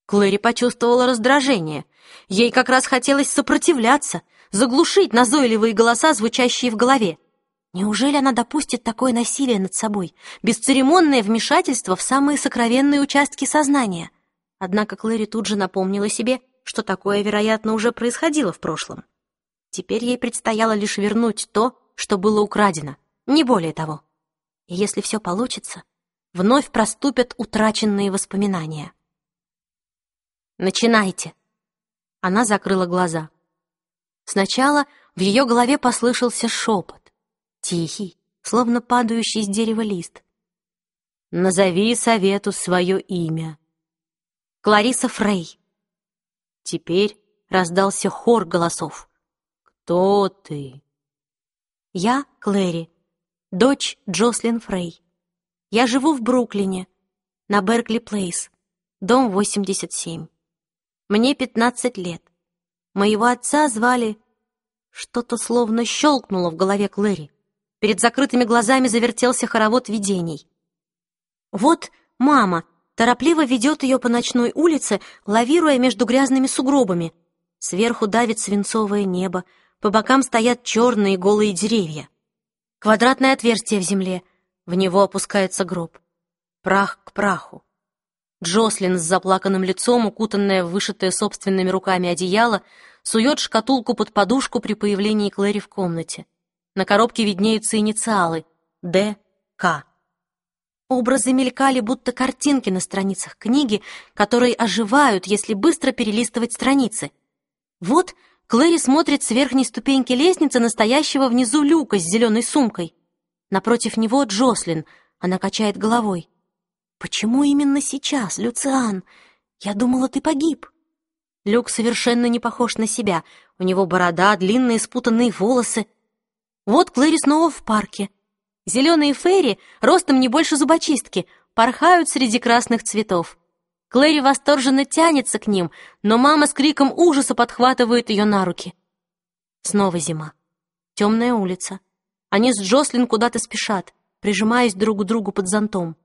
Клэри почувствовала раздражение. Ей как раз хотелось сопротивляться, заглушить назойливые голоса, звучащие в голове. Неужели она допустит такое насилие над собой, бесцеремонное вмешательство в самые сокровенные участки сознания? Однако Клэри тут же напомнила себе, что такое, вероятно, уже происходило в прошлом. Теперь ей предстояло лишь вернуть то, что было украдено, не более того. И если все получится, вновь проступят утраченные воспоминания. «Начинайте!» Она закрыла глаза. Сначала в ее голове послышался шепот, тихий, словно падающий с дерева лист. «Назови совету свое имя». «Клариса Фрей». Теперь раздался хор голосов. «Кто ты?» «Я Клэри, дочь Джослин Фрей. Я живу в Бруклине, на Беркли Плейс, дом 87. Мне 15 лет. Моего отца звали... Что-то словно щелкнуло в голове Клэри. Перед закрытыми глазами завертелся хоровод видений. Вот мама торопливо ведет ее по ночной улице, лавируя между грязными сугробами. Сверху давит свинцовое небо, по бокам стоят черные голые деревья. Квадратное отверстие в земле, в него опускается гроб. Прах к праху. Джослин с заплаканным лицом, укутанная в вышитое собственными руками одеяло, сует шкатулку под подушку при появлении Клэри в комнате. На коробке виднеются инициалы «Д. К». Образы мелькали, будто картинки на страницах книги, которые оживают, если быстро перелистывать страницы. Вот Клэри смотрит с верхней ступеньки лестницы настоящего внизу люка с зеленой сумкой. Напротив него Джослин, она качает головой. «Почему именно сейчас, Люциан? Я думала, ты погиб». Люк совершенно не похож на себя. У него борода, длинные спутанные волосы. Вот Клэри снова в парке. Зеленые фейри, ростом не больше зубочистки, порхают среди красных цветов. Клэри восторженно тянется к ним, но мама с криком ужаса подхватывает ее на руки. Снова зима. Темная улица. Они с Джослин куда-то спешат, прижимаясь друг к другу под зонтом.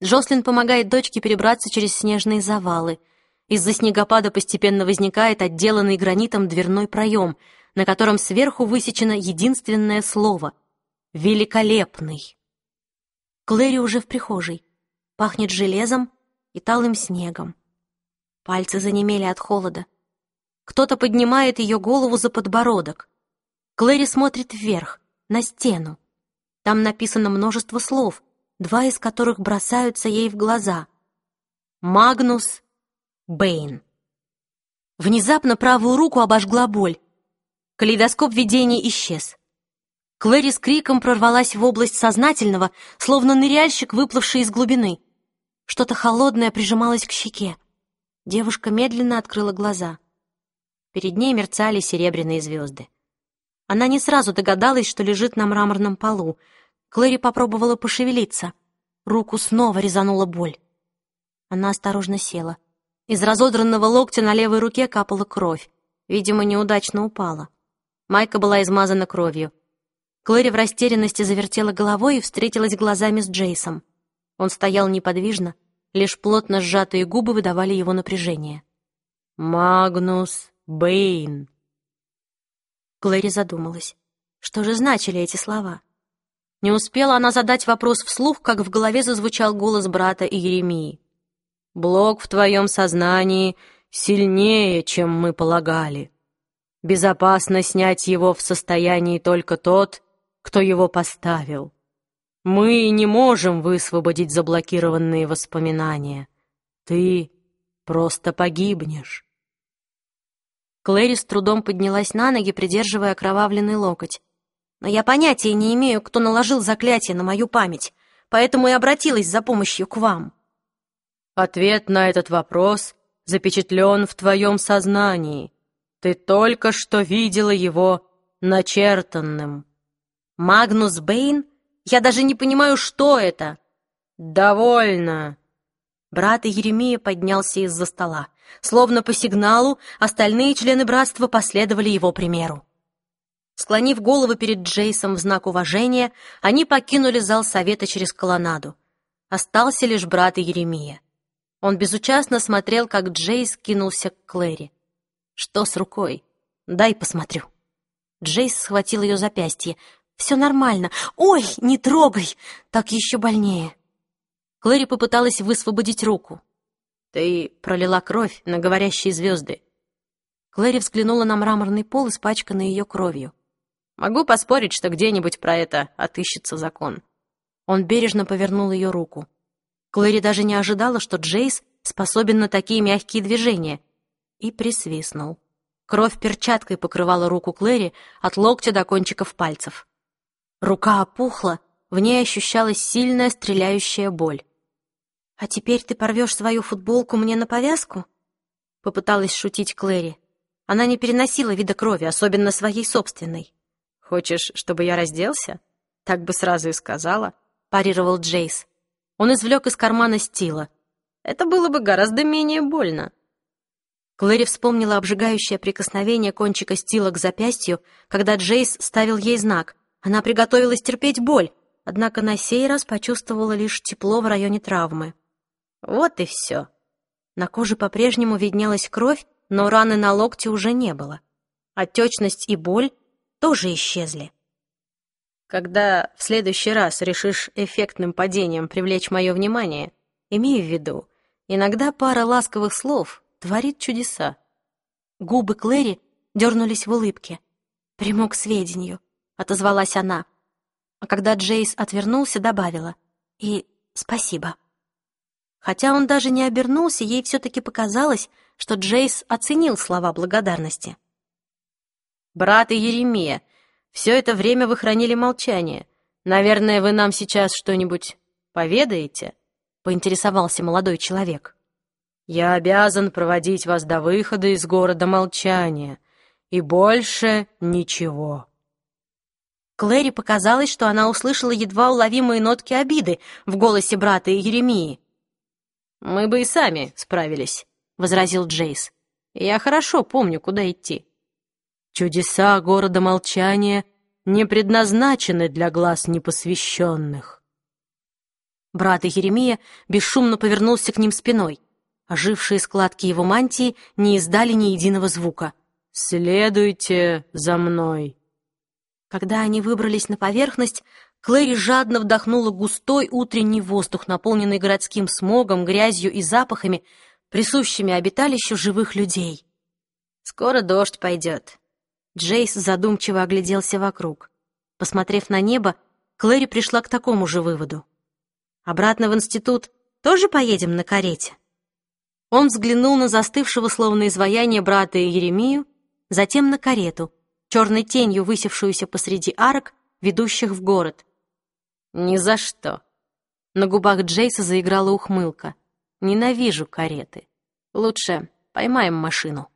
Джослин помогает дочке перебраться через снежные завалы. Из-за снегопада постепенно возникает отделанный гранитом дверной проем, на котором сверху высечено единственное слово великолепный. Клэри уже в прихожей. Пахнет железом и талым снегом. Пальцы занемели от холода. Кто-то поднимает ее голову за подбородок. Клэри смотрит вверх, на стену. Там написано множество слов, два из которых бросаются ей в глаза. Магнус Бэйн. Внезапно правую руку обожгла боль. Калейдоскоп видений исчез. Клэри с криком прорвалась в область сознательного, словно ныряльщик, выплывший из глубины. Что-то холодное прижималось к щеке. Девушка медленно открыла глаза. Перед ней мерцали серебряные звезды. Она не сразу догадалась, что лежит на мраморном полу. Клэри попробовала пошевелиться. Руку снова резанула боль. Она осторожно села. Из разодранного локтя на левой руке капала кровь. Видимо, неудачно упала. Майка была измазана кровью. Клэри в растерянности завертела головой и встретилась глазами с Джейсом. Он стоял неподвижно, лишь плотно сжатые губы выдавали его напряжение. «Магнус Бэйн!» Клэри задумалась. Что же значили эти слова? Не успела она задать вопрос вслух, как в голове зазвучал голос брата и Еремии. «Блок в твоем сознании сильнее, чем мы полагали. Безопасно снять его в состоянии только тот, кто его поставил. Мы не можем высвободить заблокированные воспоминания. Ты просто погибнешь. Клэри с трудом поднялась на ноги, придерживая окровавленный локоть. «Но я понятия не имею, кто наложил заклятие на мою память, поэтому и обратилась за помощью к вам». «Ответ на этот вопрос запечатлен в твоем сознании. Ты только что видела его начертанным». Магнус Бэйн? Я даже не понимаю, что это. Довольно. Брат Еремия поднялся из-за стола. Словно по сигналу, остальные члены братства последовали его примеру. Склонив головы перед Джейсом в знак уважения, они покинули зал совета через колоннаду. Остался лишь брат Еремия. Он безучастно смотрел, как Джейс кинулся к Клэри. «Что с рукой? Дай посмотрю». Джейс схватил ее запястье. Все нормально. Ой, не трогай! Так еще больнее. Клэри попыталась высвободить руку. Ты пролила кровь на говорящие звезды. Клэри взглянула на мраморный пол, испачканный ее кровью. Могу поспорить, что где-нибудь про это отыщется закон. Он бережно повернул ее руку. Клэри даже не ожидала, что Джейс способен на такие мягкие движения, и присвистнул. Кровь перчаткой покрывала руку Клэри от локтя до кончиков пальцев. Рука опухла, в ней ощущалась сильная стреляющая боль. «А теперь ты порвешь свою футболку мне на повязку?» Попыталась шутить Клэри. Она не переносила вида крови, особенно своей собственной. «Хочешь, чтобы я разделся?» Так бы сразу и сказала, парировал Джейс. Он извлек из кармана стила. Это было бы гораздо менее больно. Клэри вспомнила обжигающее прикосновение кончика стила к запястью, когда Джейс ставил ей знак, она приготовилась терпеть боль, однако на сей раз почувствовала лишь тепло в районе травмы. Вот и все. На коже по-прежнему виднелась кровь, но раны на локте уже не было. Отечность и боль тоже исчезли. Когда в следующий раз решишь эффектным падением привлечь мое внимание, имей в виду, иногда пара ласковых слов творит чудеса. Губы Клэри дернулись в улыбке. Приму к сведению отозвалась она. А когда Джейс отвернулся, добавила «И спасибо». Хотя он даже не обернулся, ей все-таки показалось, что Джейс оценил слова благодарности. «Брат и Еремия, все это время вы хранили молчание. Наверное, вы нам сейчас что-нибудь поведаете?» — поинтересовался молодой человек. «Я обязан проводить вас до выхода из города молчания, и больше ничего». Клэри показалось, что она услышала едва уловимые нотки обиды в голосе брата Еремии. «Мы бы и сами справились», — возразил Джейс. «Я хорошо помню, куда идти». «Чудеса города молчания не предназначены для глаз непосвященных». Брат Еремия бесшумно повернулся к ним спиной. Ожившие складки его мантии не издали ни единого звука. «Следуйте за мной». Когда они выбрались на поверхность, Клэри жадно вдохнула густой утренний воздух, наполненный городским смогом, грязью и запахами, присущими обиталищу живых людей. «Скоро дождь пойдет». Джейс задумчиво огляделся вокруг. Посмотрев на небо, Клэри пришла к такому же выводу. «Обратно в институт тоже поедем на карете?» Он взглянул на застывшего словно изваяние брата Еремию, затем на карету, черной тенью высевшуюся посреди арок, ведущих в город. «Ни за что!» На губах Джейса заиграла ухмылка. «Ненавижу кареты. Лучше поймаем машину».